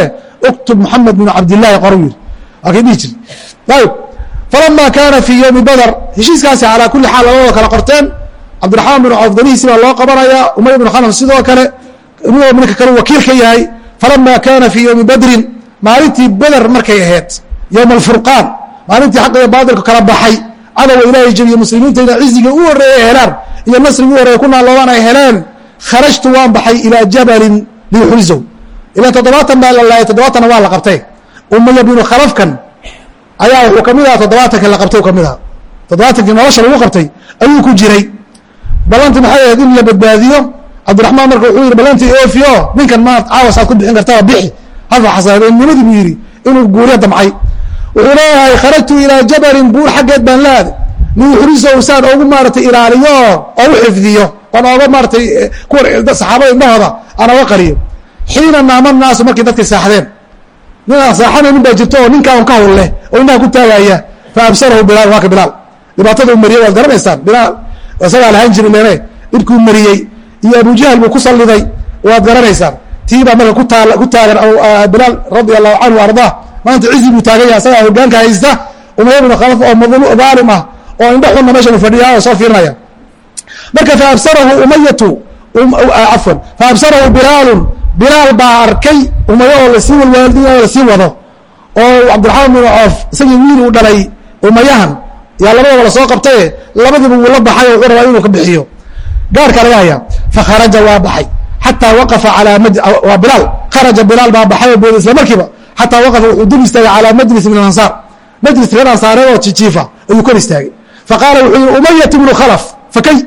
S1: uktub muxamed binu cabdilahi qor yiri waa kay dhihi ayb falama kaana fii ywmi badr heshiiskaasi calaa kuli xaal labadoo kala qorteen cabdiraxmaan binu cawf danihiisi baa loo qabanaya umay bnu khalaf sidoo kale ninka kale wakiil ka yahay falama kaana fii ywmi badrin maalintii beder markay ahayd ywma alfurqaan maalintii xaqa iyo baatilka kala baxay cadowga ilaahay jabiye muslimiintayna ciziga u horreeye helaan iyo nasrigi u horreeye ku naaloobaan ay heleen kharajtu waan baxay ilaa jabalin liyuxrizow ilan toddobaatan baa la laayay toddobaatanna waa la qabtay umaya binu khalafkan ayaa wuxuu ka mid aha toddobaatankii la qabtay ka mid aha toddobaatankii nolosha lagu qabtay ayuu ku jiray. Ballantii maxay ahayd in la badbaadiyo? Cabdiraxmaan marka wuxuu yihi ballantii oofio ninkan ma caawas aad ku bixin kartaa bixi. Hadfa xasaabeennimadii buu yidhi inuu guuriya damcay wuxuu leeyahay kharajtu ilaa jabalin buur xaggeed baan la aaday liyuxrisow saan ogu maaratay ilaaliyo oo u xifdiyo. Oon ooga maaratay kuwa saxaabada indhahooda aan oga qariyo. Xiina naama naasu markay dadkay saaxdeen nin aan saaxanaynin baa jirto oo ninkaa ka hawl leh oo indhaha ku taagaya fa bilaal waa ka bilaal. Dhibaatada u mariyey waad garanaysaan bilaal. Isagaa lahaan jiri leene dhibkuu mariyey iyo abujahal buu ku salliday waad garanaysaan. Tii marka ku taagan bilaal radia allahu canhu ardaa maanta cizi buu taagan asagaa hogaanka haysta umaya bnu khalaf oo daalim ah oo indha xunna meeshan u fadhiyaa oo soo fiirinaya marka faabsarahu umayatu cafwan faabsarahu bilaalun bilaal baa arkay umayo oo la sii walwaaldin oo la sii wado oo cabdiraxmaan binu coof isagii wiil uu dhalay umayahan yaa labadaba la soo qabtaye labadiiba wuu la baxay oo wuxuu rabaa inuu ka bixiyo. Gaarka laga hayaa fakharaja waa baxay xataa waqafa alaa waa bilaal kharaja bilaal baa baxay oo booday isla markiiba xataa waqafa wuxuu dul istaagay calaa majlis min ansaar. Majlis reer ansaareed oo jijiifa ayuu kor istaagay. Faqaala wuxuu yihi umayat bnu khalaf fakay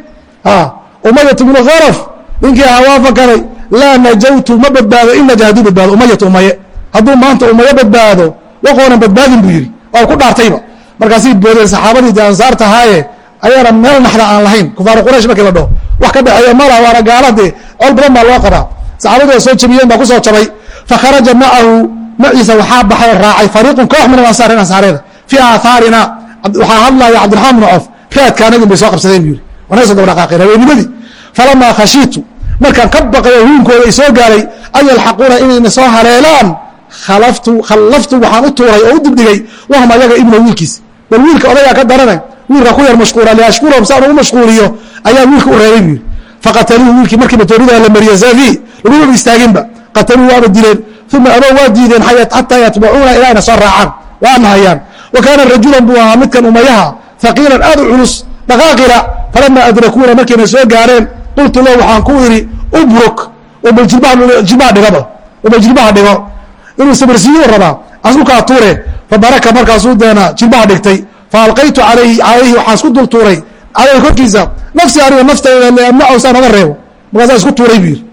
S1: umayat bnu khalaf ninkii ahaa waa fakaray laa najawtu ma badbaado in naja haduu badbaado umayat umaye hadduu maanta umaye badbaado waqoonan badbaadin buu yihi waa ku dhaartayba. Markaasay boodeen saxaabadii de ansaar tahaaye ayaana meel naxda aan lahayn kufaaru quraysh markii la dhaho. Wax ka dhexeeya mala waana gaalade col badan baa loo qabaa. Saxaabadii oo soo jabiyeen baa ku soo jabay. Fakharaja macahu maciisa waxaa baxay raacay fariiqun koox min alansaar ansaareeda. Fii aathaarina waxaa hadlaya cabdiraxmaan bnu coof raadkaanagin bay soo qabsadeen bu yihi wanay soo daba dhaqaaqeen habeenimadii falamaa khashiitu markaan ka baqayo huunkooda ay soo gaaray an yalxaquuna inayna soo haleelaan? Khallaftu waxaan u tuuray oo u dibdhigay wahum ayaga ibno wiilkiis. Bal wiilka odagaa ka daranay wiilka ku yar mashquula liashkurahum saan ugu mashquuliyo ayaa wiilka u reebay buu yidhi. Wiilkii markii matoorida la mariya saafi lagumaba istaaginba qataluu waaba dileen uma abow waa diideen xataa yatbacuuna ilaa soo raacaan waa nahayaan wa kaana rajulan buu ahaa midkan umayaha haqiilan aad u culus dhaqaaqila falama adrakuuna markayna soo gaareen qultu lahu waxaan ku idhi ubruk jilbaha dhigaba bal jilbaha dhigo inuu sabarsiiyo rabaa aslukaa tuure fabaraka markaasuu deena jilbaha dhigtay faalqaytu alayhi waxaan isku dul tuuray calayhi korkiisa nafsi aniga naftayda liamnacusaan oga reebo markaasaa isku tuuray buu yidhi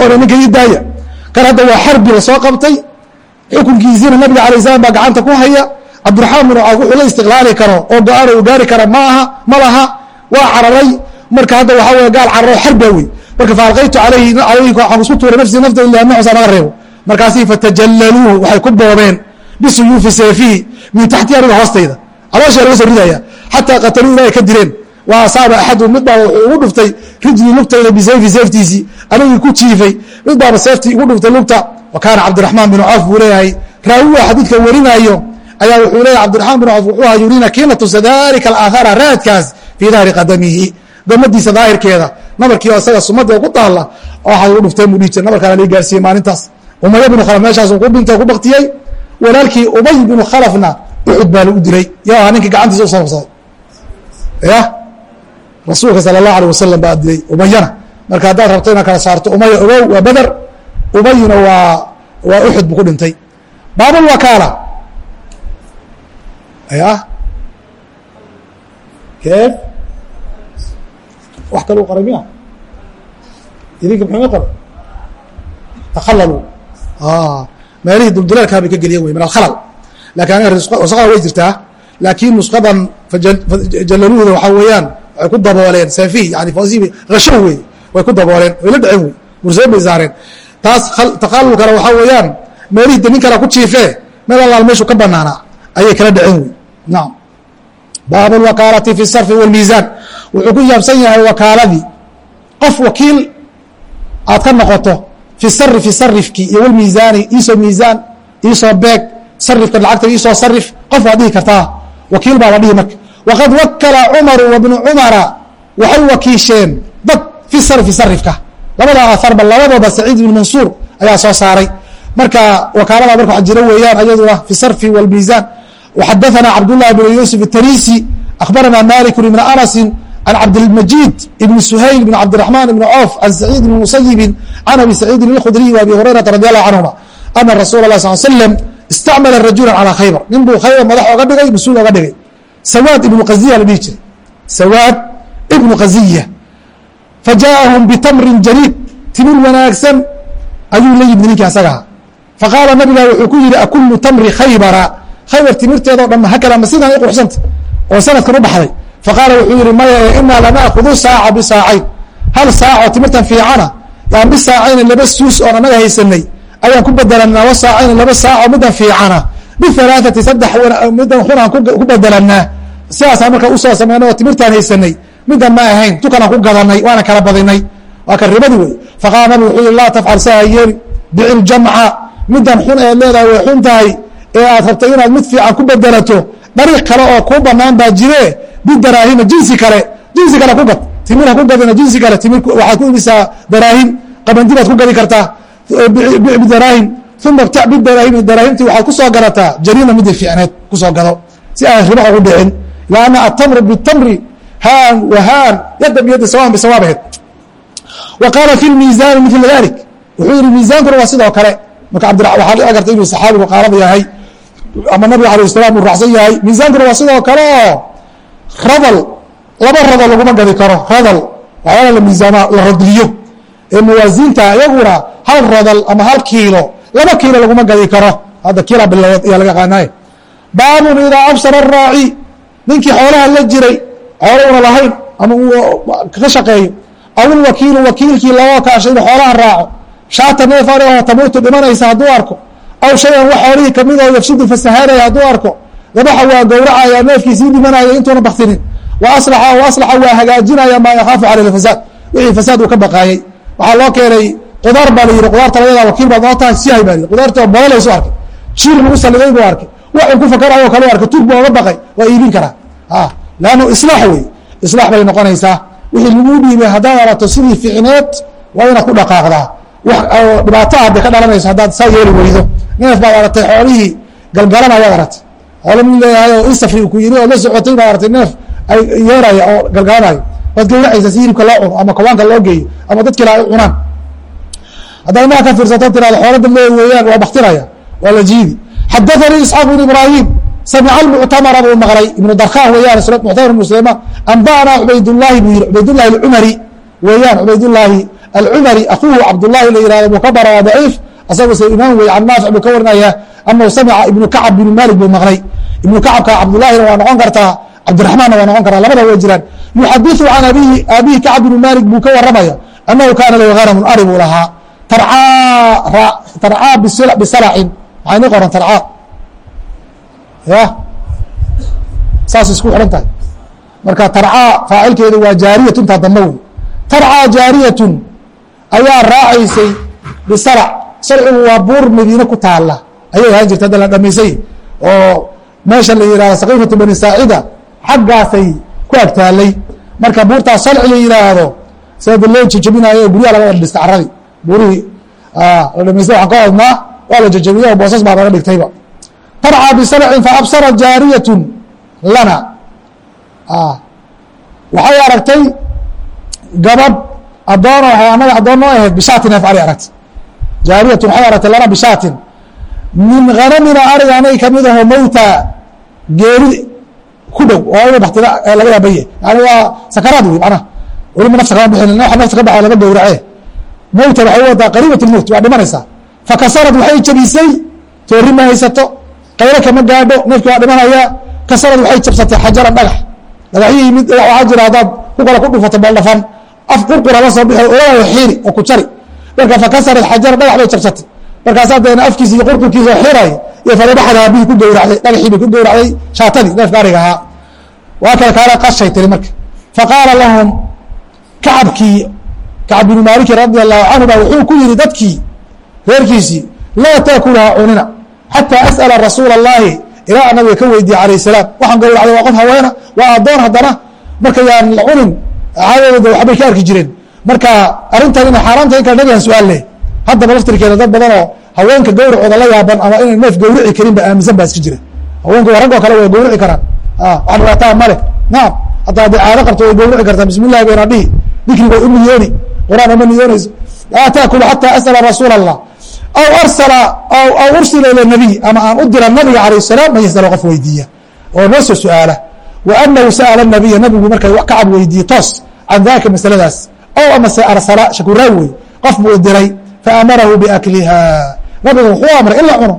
S1: oona ninka ii daaya kan hadda waa xarbi la soo qabtay xukunkiisiina nabiga alay slam baa gacanta ku haya cabdiraxmaan bin cawf wuxuu la istiqlaali karo oo go'aan uu gaari kara maaha ma laha waa cararay marka hadda waxaa wey gaal cararo xarba wey marka faalqaytu alayhi waxaan isku tuuray nafsi naftayda liamnacusaan oga reebo. Markaasi fatajallaluuhu waxay ku boobeen bisuyuufi seefihi min taxti aniga hoostayda. Calooshaa laga soo ridaya xataa qataluu ilaahay ka dileen wa asaaba axadu mid baaba wuxuu ugu dhuftay rijlii lugtayda bisayfi seeftiisii anigii ku jiifay. Mid baaba seeftii ugu dhuftay lugta wa kaana cabdiraxmaan bin cawf buu leeyahay. Raawiga xadiidka warinaayo ayaa wuxuu leeyahay cabdiraxmaan bin cawf wuxuu ahaa yurina kiina tusa dalika alaahaara raadkaas fii dahri qadamihi damadiisa daahirkeeda nabarkii isaga sumadee ku taalla waxay u dhufteen buu dhihi jir nabarkaana lii gaarsiiyey maalintaas. Umaya binu khalaf meeshaas ku dhintay ku baktiyey walaalkii ubay binu khalafna uxud baa lagu dilay. Yo ahaa ninkii gacantiisa u soo qabsaday ya? Rasuulka sala allahu alيh wasalam baa dilay umayana marka haddaad rabto inaad kala saarto umaya ogow waa beder ubayna waa waa uxud buu ku dhintay. Baabulwakaala ya? Keef wax kale u qoray miya idinka muxuu ii qoray takhalaluu meelihii dulduleelkaa bay ka geliyen wey min alkhalal laakiin aniga nusqada way jirtaa. Laakiin nusqadan jalaluuda waxaa weeyaan waxay ku dabooleen safi yani fasibi hasho wey way ku dabooleen way la dhaceen wey murseen bay saareen. Taas takhalulkana waxaa weeyaan meelihii de nin ku jiifee meel allaal meeshuu ka banaanaa ayay kala dhaceen wey. Nacam baab اlwakaalati fi sarfi wاlmiisaan wuxuu ku saabsan yahay wakaaladii. Qof wakiil aad ka noqoto fi sari sarifkii iyo wlmiisaani iisoo miisaan iisoo beeg sarifka lacagta iisoo sarif qof waad dhihi kartaa wakiil baa la dhihi marka. Waqad wakala cumaru wabnu cumara waxay wakiisheen dad fi sarifi sarifka labada aarba labadooba saciid ibn mansuur ayaa soo saaray. Marka wakaalada marka waa jiro weeyaan iyaduna ah fi sarfi wlmiisaan waxadaanaa cabdullahi bn yuusuf atarisi akhbarana maliku ibna anasi عن cabdالمجيد بن سhayل بن cabدiرحمن بن cوف عن سعيد بن مسyب عن أbي سعيد الخdري وأbي هريرة رضي الله عنهma أنa رsuل الله صل سلم اsتacmla رaجuلا عalى khayبر nin buu khayبر madax oga dhigay mas-uul oga dhigay sawاad iبن qaزiya la dhihi jiray sawاad iبن qaزiya faجاءaهم بتمri jadيد timir wanaagsan ayuu la yimid ninki asagaa faqاala nabiga wuxuu ku yihi akulu tmri khaybra khaybar timirteedao dhan hakada ma sidaan i quruxsanta oo sanadkan u baxday faqaala wuxuu yihi maya inaa lanaakudu saaca bisaacayn hal saaco timirtan fiicana yaan bisaacayna laba suus oon anaga haysanay ayaan ku bedelanaa wa saacayna laba saaco middan fiicana bihalaaثati saddex middan xunaan ku bedelanaa sidaasaan marka u soo sameynay oo timirtaan haysanay middan ma ahayn tukanaan ku gadanay waana kala badinay waa kan ribadi wey faqaala nabig wuxuu yihi laa tafcal saa yeeli bici ljamca middan xun eed leedahay way xun tahay ee aad rabtay inaad mid fiican ku bedelato dariiq kale oo kuu banaan baa jire bidaraahima jinsi kale jinsi kale ku gad timir ha ku gadina jinsi kale timir waxaad ku ibisaa daraahim qabandi baad ku gadi kartaa bic bidaraahim uma btac bidaraahimi daraahimtii waxaad ku soo gadataa jariina midii fiicneed ku soo gado si aan riba ugu dhicin laanna atamru bitamri haan wa haan yadda biyadda sawaan bisawaab aheed wa qaala fi lmiisaani mila dalik wuxuu yihi miisaankuna waa sidoo kale marka waxaa dhici karta inuu saxaabigu qaalada yahay ama nabiga alayh salam uu raacsan yahay miisaankuna waa sidoo kale. oo radal laba radal laguma gadi karo. Radal waxyaala la miisaama la radliyo. Ee mawaasiinta iyaguna hal radal ama hal kiilo laba kiilo laguma gadi karo. Hadda kiila bilood ayaa laga qaanaye baabun idaa absara araaci ninkii xoolaha la jiray xoolo una lahayn ama uu ka shaqeeyo aw ilwakiilu wakiilkii lagoo kaashay inu xoolaha raaco. Shaata neef adhigoo tamuutu dhimanaysa hadduu arko. Aw shayan wax xoolihii ka mid oo yafsudu fasahaanaya hadduu arko dabaxa waa gowracaya neefkii sii dhimanaya intuuna baktinin wa aslaxa aw aslaxa waa hagaajinaya maa yakhaafu caleyh lfasaad wixii fasaad uu ka baqaayey waxaa loo keenay qudaar baa la yihi qudaarta layadaa wakiil baad noo tahay si hay baa la yihi qudaarta oo boolaysu arkay. Jiir lagu saliday buu arkay. Waxuu ku fakarayo kale arkay. Tuug buu oga baqay. Waa iibin karaa. A lannu islaax wey. Islaax bay noqonaysaa. Wixii laguu dhiibay haddaad arato sidii ficneed waa inaad ku dhaqaaqdaa. Dhibaato ah ka dhalanayso haddaad saa yeeli weydo. Neef baad aratay xoolihii galgalana waad aratay xoolami leeyahay oo isafri ku yiri oo la socotay maarata neef ay yeeraya oo gargaarayo waad gawracaysa si hilibka loo cuno ama kawaanka loo geeyo ama dadka ila ay cunaan haddana maa ka fiirsato tirada xoola dambe weeyaan waa baktiraya waa la jiidi. Xadaanii isxaaq bn ibraahim samca almuctamara buu maqlay. Ibnu darkah weeyaan muctamar bnu suleyman anba'anaa cubaydulahi buu yiri cubaydulahi alcumari weeyaan cubaydulaahi alcumari. Akuuhu cabdullahi la yihahdo buu ka baraa daciif asagoo se imaam wey can naafic buu ka warinaya anahu samca ibnu kacab bn malik buu maqlay. Ibnu kacabka cabdulahina waa noqon kartaa cabdiraxmaanna waa noqon kartaa labada way jiraan. Yuxadiثu can abihi aabihi kacab bn malik buu ka waramaya anahu kaana lahu hanamun ari buu lahaa. Tarcaa bisalacin maxay ni qoran tarcaa. Ya saas isku xidhan tahay. Marka tarcaa faacilkeedu waa jaariyatu intaa dambe wey tarcaa jaariyatun ayaa raacaysay bisalac salcigu waa buur madiine ku taala ayay ahaan jirta hadda la dhamaysay. Oo meesha la yihahdo saqiifatu bani saacida xaggaasay ku agtaalay marka buurtaa salci la yihaahdo sida loo jejebinayo guryaha laga wada dhistay caradii buurihii la dhamaystay waxaan ka odnaa waa la jejebiya oo boosas baa laga dhigtayba. Tarcaa bisalcin faabsarat jaariyatun lana. Waxay aragtay gabadh adoon oo anaga addoon ahayd bishaatin ari aragtay jaariyatun waxay aragtay lana bishaatin. Min hanamina ariga anay ka mid aho mowta geeri ku dhow. Oo ina baktida laga yaabaya yani waa sakaraad wey macnaha weliba nafta kama bixin waxa nafta ka baxay lama gowrace mowta waxay wadaa qariibat lmowt waa dhimanaysaa. Fakasarad waxay jabisay toori ma haysato qaylo kama gaadho neefki waa dhimanaya kasarad waxay jabsatay xajaran dhagax. Dhagaxyihii mid waxaa jira haddaad ku kala ku dhufato baldhafan. Af qurqura la soo bixi olaa xiiri oo ku jari marka fakasarad xajaran dhagax bay jabsatay. Markaas hadeena afkiisa iyo qurqurkiisa xiray iyo fadabaxda aabihii ku gowracday dhagaxii ku gowracday shaatadii neefka ariga ahaa waa kale kaala qashay tiri marka. Faqaala lahum kacabkii kacab binu maaliki radi allahu canhu ba wuxuu ku yihi dadkii reerkiisii laa taakulaha cunina xataa as'ala rasuula اllahi ilaa nabiga ka weydiiye alayh salaam waxaan gowracday waa qof haweena waa addoon haddana. Marka yaan la cunin caadadooda waxbay ka arki jireen marka arrintan inay xaaraanta in kale nabigan su'aal leh haddaba laftirkeeda dad badan oo haweenka gowracooda la yaaban ama inay neef gowrici karin ba aaminsan baa iska jira. Haweenku raggoo kale way gowrici karaan. Wax dhibaataa male naam hataa hadday caado qabto way gowrici kartaa. Bismi llahi bayna dhihi dikri way u niyooni quraan uma niyoonayso laa taakulu xataa asala rasuula allah aw arsala aw ursila ila nabiy ama aan u dira nabiga alayh salaam man yasalo qof weydiiya. Oo noo soo su'aala. Wa anahu sa'ala nabiya nabigu markay kacab weydiiye toos can daka masaladaas ow amase arsala shakuraawi wey qof buu diray faamarahu biakliha. Nabiga wuxuu amray in la cuno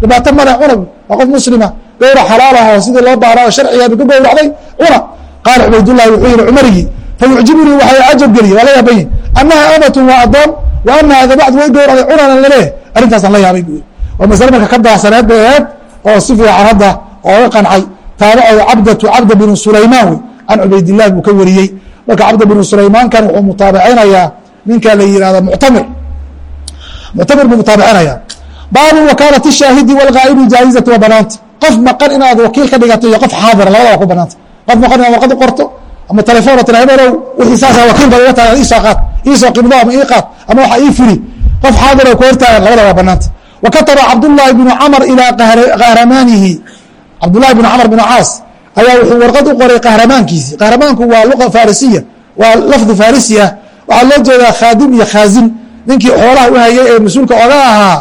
S1: dhibaato male cuna waa qof muslima gowra xalaal ah oo sidii loo baaraa oo sharcigaaba ku gowracday cuna qaala cubaydullahi wuxuu yihi cumarigii fayucjibunii waxay cajab geliye waa la yaabayin annaha amatun waa addoon wa ana hada bacd way gowracday cunanan laleeh arrintaasaan la yaabay bu waa masale marka ka daahsaneed bay aheed oo si fiican hadda ooga qancay. Taabacooda cabdatu cabda binu sulaymaan wey can cubaydillahi buu ka wariyey marka cabda binu sulaymaankan wuxuu mutaabacinayaa ninka la yihahdo muctamir muctamir buu mutaabicinaya baabu wakaalati shaahidi wاlgaa'ibi jaa'izati waa banaanta qof maqan inaad wakiil ka dhigato iyo qof xaadira labada ku banaanta qof maqan inaad warqad u qorto ama telefoon oo tira hebelow wixii saasa wakiil baa iga iisoo qaad iisoo qibdo ama ii qaad ama waxa ii furi qof xaadir ku hortaagan labada banaanta wa kataba cabdullaahi bnu camr ilaa qahramaanihi. Cabdullahi bnu camr bnu caas ayaa wuxuu warqad u qoray qahramaankiisi. Qahramaanku waa luqa farisiya waa lafdi farisi ah waxaa loo jeedaa khaadim iyo khaazin ninkii xoolaha u hayay ee mas'uulka oga ahaa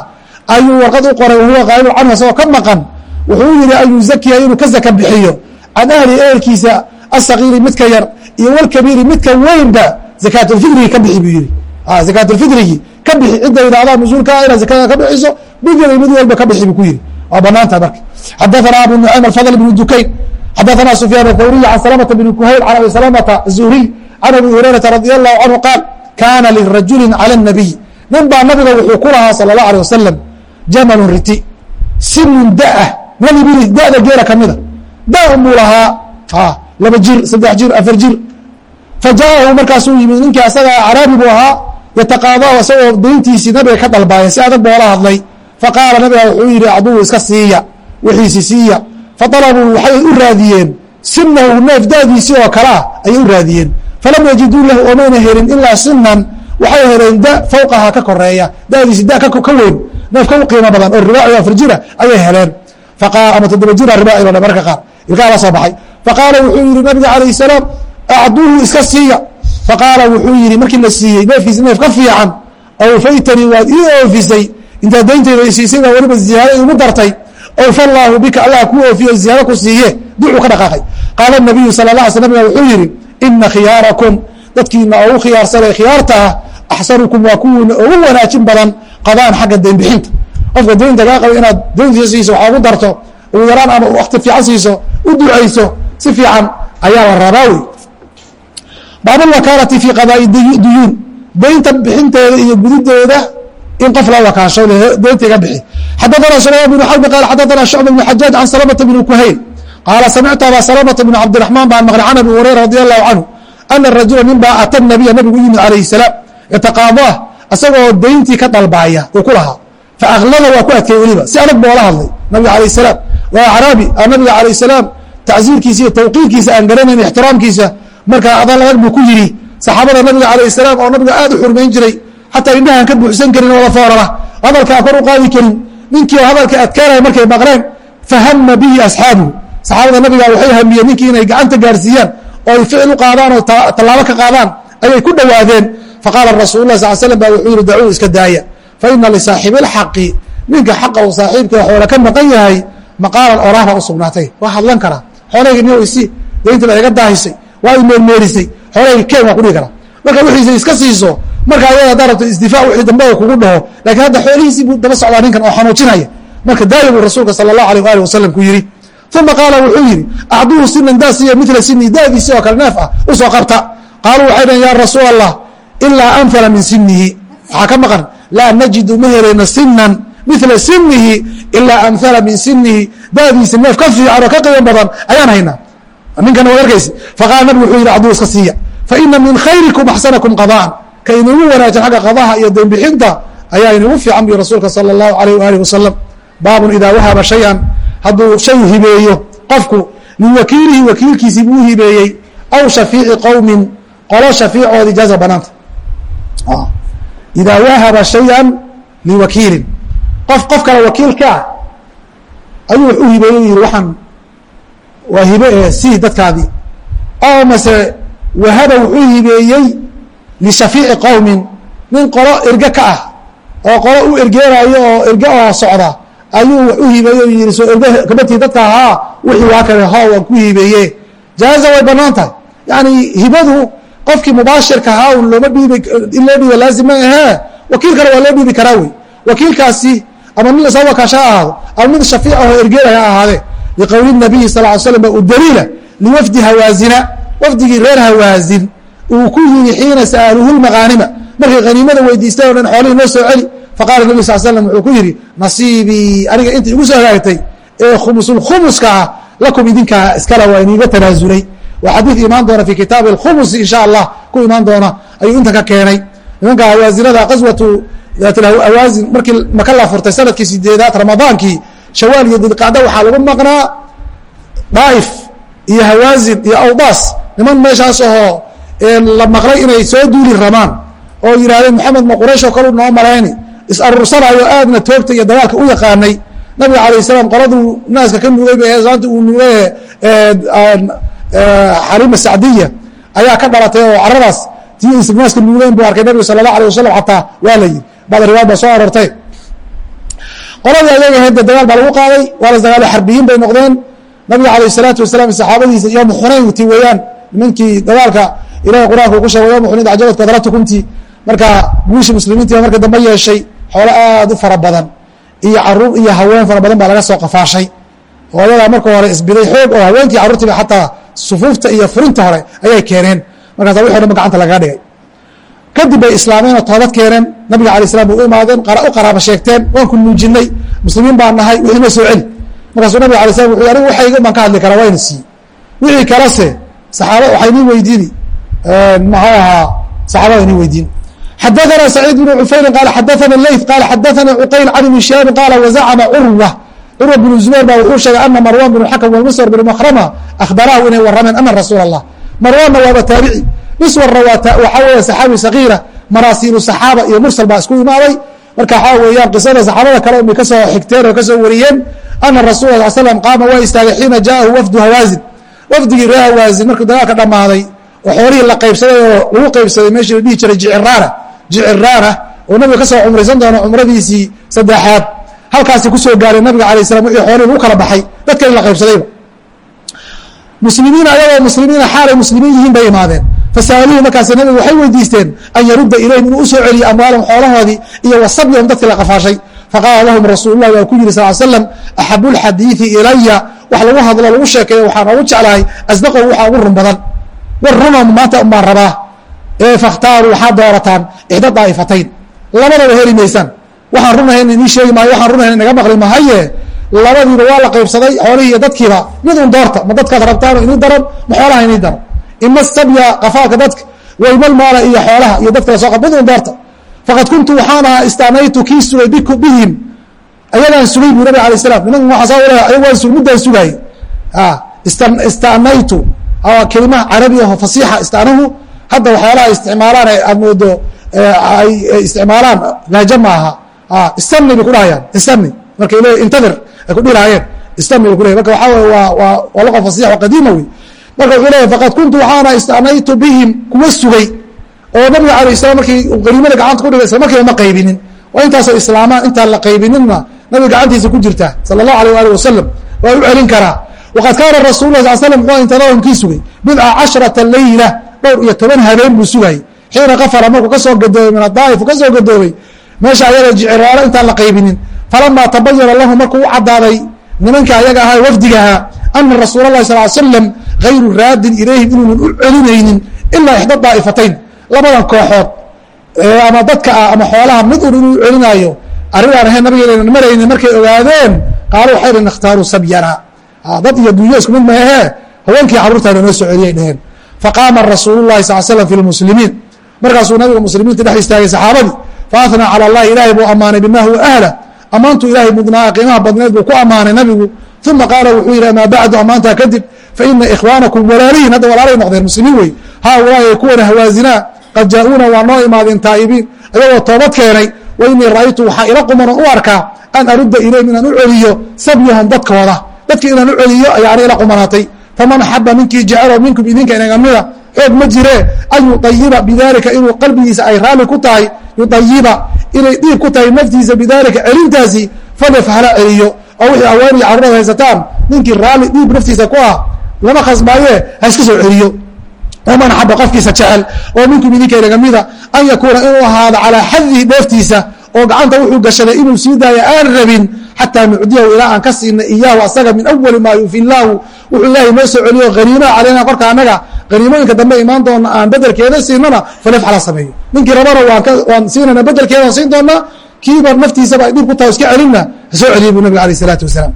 S1: ayuu warqad u qoray wahuwa qaa'ibu canhu isagoo ka maqan. Wuxuu yihi an yuzakiya inuu ka zaka bixiyo. Can ahli ehelkiisa asagiiri midka yar iyo walkabiiri midka weynba zakaatulfitrigi ka bixi buu yihi zakaatulfitrigi ka bixi cidda yidhahdaa mas'uulkaa inaad zakada ka bixiso mid mid walba ka bixi buu ku yihi waa banaanta marka. Xadaثana abu nucaym alfadl bn dukayn xadaثana sufyaan athawriy can salamata bn kuhayl can abi salamata zuhriy can abi hurayrata radi allahu canhu qaal kaana lirajuli calى الnabiy nin baa nabiga wuxuu ku lahaa salى الlaه alيه wasalam jamalun riti sinun daah nabi biri da'da geela kamida da buu lahaa laba jir saddex jir afar jir fajaahu markaasuu yimid ninkii asagaa caraabi buu ahaa yataqaadahu isagoo dayntiisii nabiga ka dalbaaya si adag boola hadlay faqaala nabiga wuxuu yihi acduu iska siiya wixiisi siiya faطalabuu waxay u raadiyeen sinahu neef daadiisii oo kalea ayay u raadiyeen falam yajiduu lahu omayna helin ilaa sinan waxay heleen da fawqahaa ka koreeya dadiisi da ka weyn neef ka qiimo badan oo ribaaci afar jira ayay heleen ama toddoba jira ribaaci loo marka qaar ilkaha la soo baxay faqaala wuxuu yihi nabiga calayh salaam acduuhu iska siiya faqaala wuxuu yihi markii la siiyey neefkiisi neef ka fiican awfaytanii waad ii oofisay intaad dayntayda isiisay ziyaado igu dartay awfa allaahu bika allah kuu oofiyo ziyaado ku siiye ducuu ka dhaqaaqay. Qaala nabiyu sala la sl nabiga wuxuu yihi ina khiyaarakum dadkiina ugu khiyaarsanay khiyaarta axsanukum waa kuwiina ugu wanaajin badan qadaan xagga deynbixinta. Qofka deynta kaa qaba inaad deyntiisa siiso waxaa ugu darto ugu yaraan ama wakti fiican siiso u ducayso si fiican ayaa la rabaa wey baabulwakaalati fii qadaai duyuun. Deynta bixinteeda iyo gudideeda in qof la wakaasho deynta iga bixi xadaثana sulayman bn xarbi qaal xadaثana shucba bn xajaaj can salamata bn kuhayl qaala samictu aba salamata bn cabdiraxmaan baan maqlay can abi hurayra radi allahu canhu ana rajula nin baa ata nabiya nabigu yimid calayh salaam yataqaadaa asagoo deyntii ka dalbaaya uu ku lahaa faaqlada waa ku adkeey weliba si adag boola hadlay nabiga alayh salaam waa acraabi nabiga alayh salaam tacsiirkiisa iyo tawqiirkiisa aan garanayn ixtiraamkiisa markaa adal adag buu ku yidhi saxaabada nabiga alayh salaam oo nabiga aad u xurmayn jiray xataa indhahaan ka buuxsan karin wada foorara hadalkaa kor u qaadi karin ninkii oo hadalka adkaanaya markay maqleen fahama bihi asxaabuhu saxaabada nabiga waxay hamiyeen ninkii inay gacanta gaarsiiyaan oo ay ficil u qaadaan oo tallaabo ka qaadaan ayay ku dhowaadeen faqaala rasul lah sal slm ba wuxuu yihi dacuu iska daaya. Faina lisaaxibi اlxaqi ninka xaqa uu saaxiibka xoola ka maqan yahay maqaalan oraahba u sugnaatay. Waa hadlan karaa xoolahayga niyo isi daynta ba iga daahisay. Waa i meermeerisay xoolahayga keen waa ku dhihi karaa marka wixiisa iska siiso marka ayada haddaa rabto isdifaac wixii dambe kugu dhaho lakiin hadda xoolihiisii buu daba socdaa ninkan oo xanuujinaya. Marka daaya buu rasuulka sala اllahu alيh ali wasalam ku yihi uma qaala wuxuu yihi acduhu sinan daa siiya mila sini daadiisi oo kale neef ah u soo qabta. Qaaluu waxay dhaheen ya rasuul allah ilaa amhala min sinihi waxaa ka maqan laa najidu ma helayno sinan mila sinihi ilaa amhala min sinihi daadiisa neef ka fiican oo ka qiimo badan ayaan haynaa. Ninkana waad arkaysa. Faqaala nabigu wuxuu yihi acduhu iska siiya faina min khayrikum axsanakum qadaan ka inugu wanaagsan xagga qadaha iyo dembixinta ayaa inugu fiican buy rasuulka salى اllahu alayh waalih wasalam baabun idaa wahaba shayan hadduu shay hibeeyo qofku liwakiilihi wakiilkiisii buu hibeeyey aw shafiici qowmin qolo shafiicood ijaaza banaanta. Idaa wahaba shayan liwakiilin qof qof kale wakiilka ah ayuu wax hibeeyey yihi waxaan waa hibe ee sii dadkaadii. Oo mase wahaba wuxuu hibeeyey lishafiici qowmin nin qolo erge ka ah oo qolo u ergeenayo oo erge oo socda ayuu wax u hibeeye yihi soo erge kabatii dadka ahaa wixii waa kale ho waan ku hibeeye jaaza way bannaan tahay yani hibadu qofkii mubaashirka ahaa un looma dhiibi in loo dhiiba laazim ma ahee wakiil kale waa loo dhiibi karaa wey wakiilkaasi ama mid la soo wakaasha ha ahaado ama mid shafiic ahoo ergeelaya ha liqowli nabiyi sal ly slam ba u daliila liwafdi hawaazina wafdigii reer hawaazin uu ku yimi xiina sa'aluhu lmaqaanima markay haniimada weydiisteen o dhan xoolihii noo soo celi faqala nabi sal slam wuxuu ku yidhi nasiibii aniga inta igu soo hagaagtay ee khumusulkhumuska ah lakum idinkaa iskale waa iniiga tanaasulay. Waa xadiid imaan doona fi kitaabi اkhumusi in sha allah ku imaan doona ayuu inta ka keenay. Nimanka hawaazinada qaswatu daathawaazin markii maka la furtay sannadkii sideedaad ramadaankii shawaal iyo dilqacda waxaa lagu maqnaa daaif iyo hawaazin iyo awdaas. Niman meeshaas ahoo la maqlay inay soo duuli rabaan oo yidhahdeen maxamed ma quraysh oo kalu noo malayni is aruursanayo aadna toogta iyo dagaalka u yaqaanay. Nabiga alayh salaam qoladuu naaska ka nugay ba saanta uu nugay xarima sacdiya ayaa ka dhalatay oo caradaas tii isnaaska nuugeyn buu arkay nabigu sala allah alay wasalam xataa waa la yidhi. Bacda riwaayad baa soo arortay qoladii ayaga ahayd dagaal baa lagu qaaday waa las dagaalay xarbiyiin bay noqdeen. Nabiga alayh salaatu wasalaam saxaabadiisa yowma xunayn ti weeyaan nimankii dagaalka ilahay qur'aanka uu ku sheegay yowma xunayn acjabat kadratukumti marka guushii muslimiintii marka dambe yeeshay xoolo aad u fara badan iyo carruur iyo haween fara badan baa laga soo qafaashay. Hooyadaa marka hore isbiday xoog oo haweenkii carruurtiiba xataa sufuufta iyo furinta hore ayay keeneen. Markaasa wixi o dhan ba gacanta lagaga dhigay. Kadib bay islaameen oo toobad keeneen nabiga alay slam bay u imaadeen u qaraaba sheegteen waan ku nuujinay muslimiin baan nahay wixii noo soo celi markaasuu nabig alay slam wuxu anigu waxayga baan ka hadli karaa wayna siiyey wixii kalese saxaaba waxay nii weydiini mxuu ahaa? Saxaabada inay markuu dagaalka dhammaaday xoolihii la qaybsaday oo lagu qaybsaday meeshii la dhihi jiray jiciraana jiciraana oo nabiga ka soo cumraysan doono cumradiisii saddexaad. Halkaasi ku soo gaaray nabiga alay slam wixii xoolihii lagu kala baxay dadka in la qaybsadayba muslimiin ayagoo muslimiina xaalay muslimiin yihiin bay imaadeen. Fasaaluhu markaas nabiga waxay weydiisteen an yarudda ilayhim inuu u soo celiyo amwaalahum xoolahoodii iyo wasabyahum dadkii la qafaashay. Faqaala lahum rasuul lah waa ku yihi sal slam axabu lxadiidi ilaya wax lagu hadlo lagu sheekeeyo waxaan ogu jeclahay asdaqow waxaa ugu run badan war runa maanta umbaan rabaa fakhtaaruu waxaad doorataan ixda daa'ifatayn. Labadaba heli maysaan waxaan runahayn inii sheegi maayo waxaan runahayn inaga maqli mahaye labadiiba waa la qaybsaday xoolihii iyo dadkiiba. Mid un doorta ma dadkaad rabtaan inii daran ma xoolaha inii daran ima sabya qafaalka dadka waymalmaala iyo xoolaha iyo dadka la soo mid un doorta. Faqad kuntu waxaan ahaa istanaytu kii sugay bihim. Ayagaan sugay bu nabig alay slam nimankan waxaa soo wara ayag waan sugay. Muddaan sugaayey istanaytu kelima carabi aho fasiixa istanahu hadda waxyaalaha isticmaalaan aad moodo ay isticmaalaan laaja ma aha istani bay ku dhahayaan istani markay le intadir ay ku dhihi lahaayeen istani bay ku leyahy marka waxaa wey waa luqa fasix oo qadiima wey marka wuxuu leeyahy faqad kuntu waxaana istanaytu bihim kuwa sugay. Oo nabiga alayh salam markii qaniimada gacanta ku dhigay isla markiiba ma qaybinin. Waa intaasoo islaamaan intaan la qaybininna nabiga gacantiisa ku jirta sala allahu alayh alih wasalam waa u celin karaa waqad kaana rasul lah sal slam intadahum kii sugay bidca casharata leyla dhowr iyo toban habeen buu sugayay xiina kafara markuu ka soo gadoobay min adaaif u ka soo gadoobay meesha ayaga jiciraalo intaan la qaybinin falamaa tabayana lahu markuu u cadaaday nimanka ayaga ahaa wafdigahaa ana rasuul اlahi sal slam gayru raadin ilayhim inuunan u celinaynin ilaa ixda daa'ifatayn labadan kooxood ama dadka ah ama xoolaha mid un inuu celinaayo arrin aan ahayn nabigeena maraynin markay ogaadeen qaalu waxay dhaheen ikhtaaruu sabyana dad iyo dunyo isku mid maahee haweenkii caruurtaana noo soo celiyay dhaheen faqaama rasuul lahi sal slam fi lmuslimiin markaasuu nabiga muslimiinta dhex istaagay saxaabadii. Faathnaa calى اllahi ilahay buu ammaanay bima huwa ahla. Ammaantu ilahay mudnaa qiimaha badneed buu ku ammaanay nabigu. Uma qaala wuxuu yihi amaa bacdu ammaantaa kadib faina ikhwaanakum walaalihiin hadda walaalay noqdeen muslimiin wey. Haaulaai kuwana hawaazinaa qad jaa-uuna waa noo imaadeen taa'ibiin. Ayagoo toobad keenay wa inii ra'aytu waxaa ila qumanon u arkaa an arudda ilayhim inaan u celiyo sabyahum dadkooda dadki inaan celiyo ila qumanaatay. Faman axaba ninkii jecelo minkum idinka inagamida xoog ma jiree an yuayiba bidalika inuu qalbigiisa ay raalli ku tahay yuayiba inay dhiib ku tahay naftiisa bidalika celintaasi hala celiyo. Oo wixii haween iyo carurada haysataan ninkii raalli dhiib naftiisa ku ah lama khasbaaye ha iska soo celiyo. Waman axaba qofkiisa jecel oo minkum idinka inagamida an yakuuna inuu ahaado calaa xadihi dheeftiisa oo gacanta wuxuu gashaday inuu sii daayo aan rabin xataa nucdiyahu ilaa aan ka siina iyaahu asaga min awali maa yufi wuxuu ilaahay noo celiyo haniimaa calayna korka annaga haniimooyinka dambe imaan doona aan bedelkeeda siinana falafcala sameeyo. Ninkii rabana waan siinana bedelkeeda siin doonaa kiiba naftiisaba dhib ku tahay iska celinna soo celiyay buu nabiga alayh isalaatu wasalaam.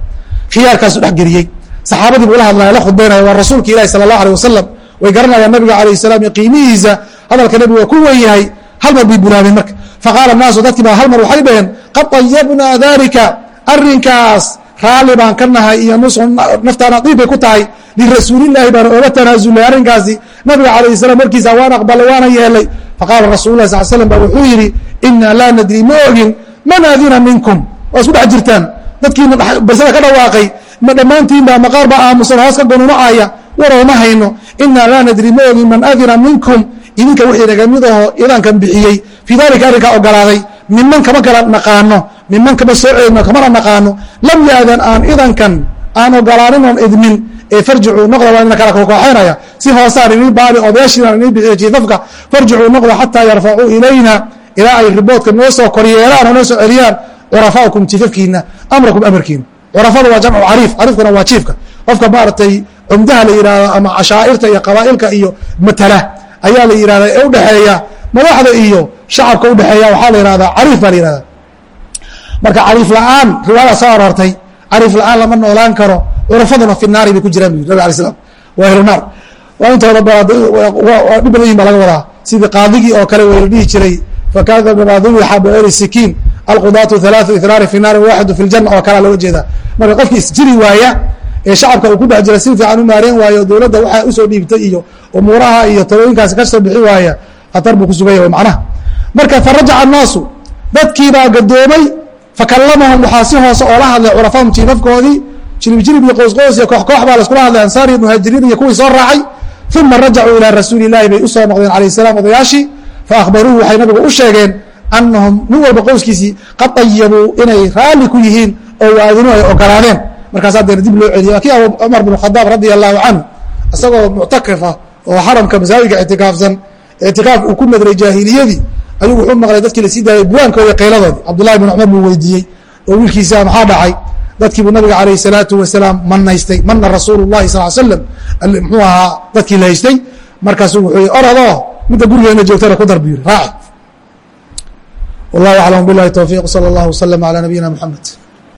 S1: Khiyaarkaasu dhex geliyey saxaabadii buu la hadlaya la khudbaynaya waa rasuulka ilahi sala allah alيh wasalam way garanayaan nabiga alayh salaam iyo qiimihiisa. Hadalka nabiga waa ku wen yahay hal mar bay bulaabeen marka. Faqaala naasu dadkii baa hal mar waxay dhaheen qad ayabnaa dalika arinkaas raalli baan ka nahay iyo naftaana diib bay ku tahay. Lirasuulilahi baana oga tanaasulay arrinkaasi. Nabiga alayh salam warkiisa waan aqbalay waana yeelay. Faqaala rasul lah sal slam ba wuxuu yihi inaa laa nadri ma ogin man adina minkum. Waa isku dhex jirtaan. Dadkiina barsada ka dhawaaqay ma dhammaantiin baa maqaar baa aamusan hoos ka gonunucaya warow ma hayno. Inaa laa nadri ma ogin man adina minkum idinka wixii nagamid aho idankan bixiyey fii arrinkaa ogolaaday miman kama kala naqaano miman kama soo ceelino kamana naqaano lam yaadan aan idankan aan ogolaanin oon idmin ee farjicuu noqda waa ina kala kokooxaynaya si hoosaan inii baali odayaashiina inii bixiyo jiifafka farjicuu noqda xataa yarfacuu ilayna ilaa ay riboodka noo soo koryeelaan oo noo soo celiyaan curafaakum jiifafkiina amrakum amarkiina curafada waa jamcu cariif cariifkuna waa jiifka. Qofka maaragtay cumdaha la yihahdo ama cashaa'irta iyo qabaa'ilka iyo matala ayaa la yihahda ee udhexeeya madaxda iyo shacabka udhexeeya waxaa la yihahdaa cariif baa la yihahda marka cariif la'aan riwaayada soo aroortay cariif la'aan lama noolaan karo curafaduna fi bay ku jiraan bu nabig alay slam ehlu naar. Waa intooda dhib badan baa laga wadaa. Sidii qaadigii oo kale la dhihi jiray fakada bima dubixa biayri sikiin alqudaatu halaau ithraari fi waaxidu fi ljana oo kalea looga jeedaa. Marka qofkii isjiri waaya ee shacabka uu ku dhex jira si fiican u maareen waayo dowladda waxaa u soo dhiibtay iyo umuuraha iyo talooyinkaasi ka soo bixi waaya khatar buu ku suganya w macnaha. Marka farajaca annaasu dadkiibaa gadoomay fakalamahum waxaa si hoose oola hadlay curafahum jiifafkoodii jilib jilib iyo qoosqoos iyo koox koox baa laiskula hadlay ansaar iyo muhaajiriin iyo kuwii soo raacay. Uma rajacuu ilaa rasuuli ilahi bay u soo noqdeen alayh salam odayaashii faahbaruuhu waxay nabigu u sheegeen anahum nin walba qowskiisii qad ayabuu inay raalli ku yihiin oo waadinu ay ogolaadeen markaasaa dee dib loo celiyo. Laakiin cumar bn khadaab radia allahu canhu isagoo muctakifa oo xaramka masaajidka itikaafsan itikaaf uu ku nadray jaahiliyadii ayuu wuxuu maqlay dadkii la sii daayay buwaankooda qayladoodii cabdullahi bin cumar buu weydiiyey oo wiilkiisa maxaa dhacay? Dadkii buu nabiga calayh salaatu wasalaam manaystay mana rasuulu llahi sal slam muxuu ahaa dadkii la haystay. Markaasuu wuxuu yii oradoo midda gurigeena joogtana ku darbiyu raaci. Wallahu aclam bilahi towfiiq sala allahu waslama calaa nabiyina muxamed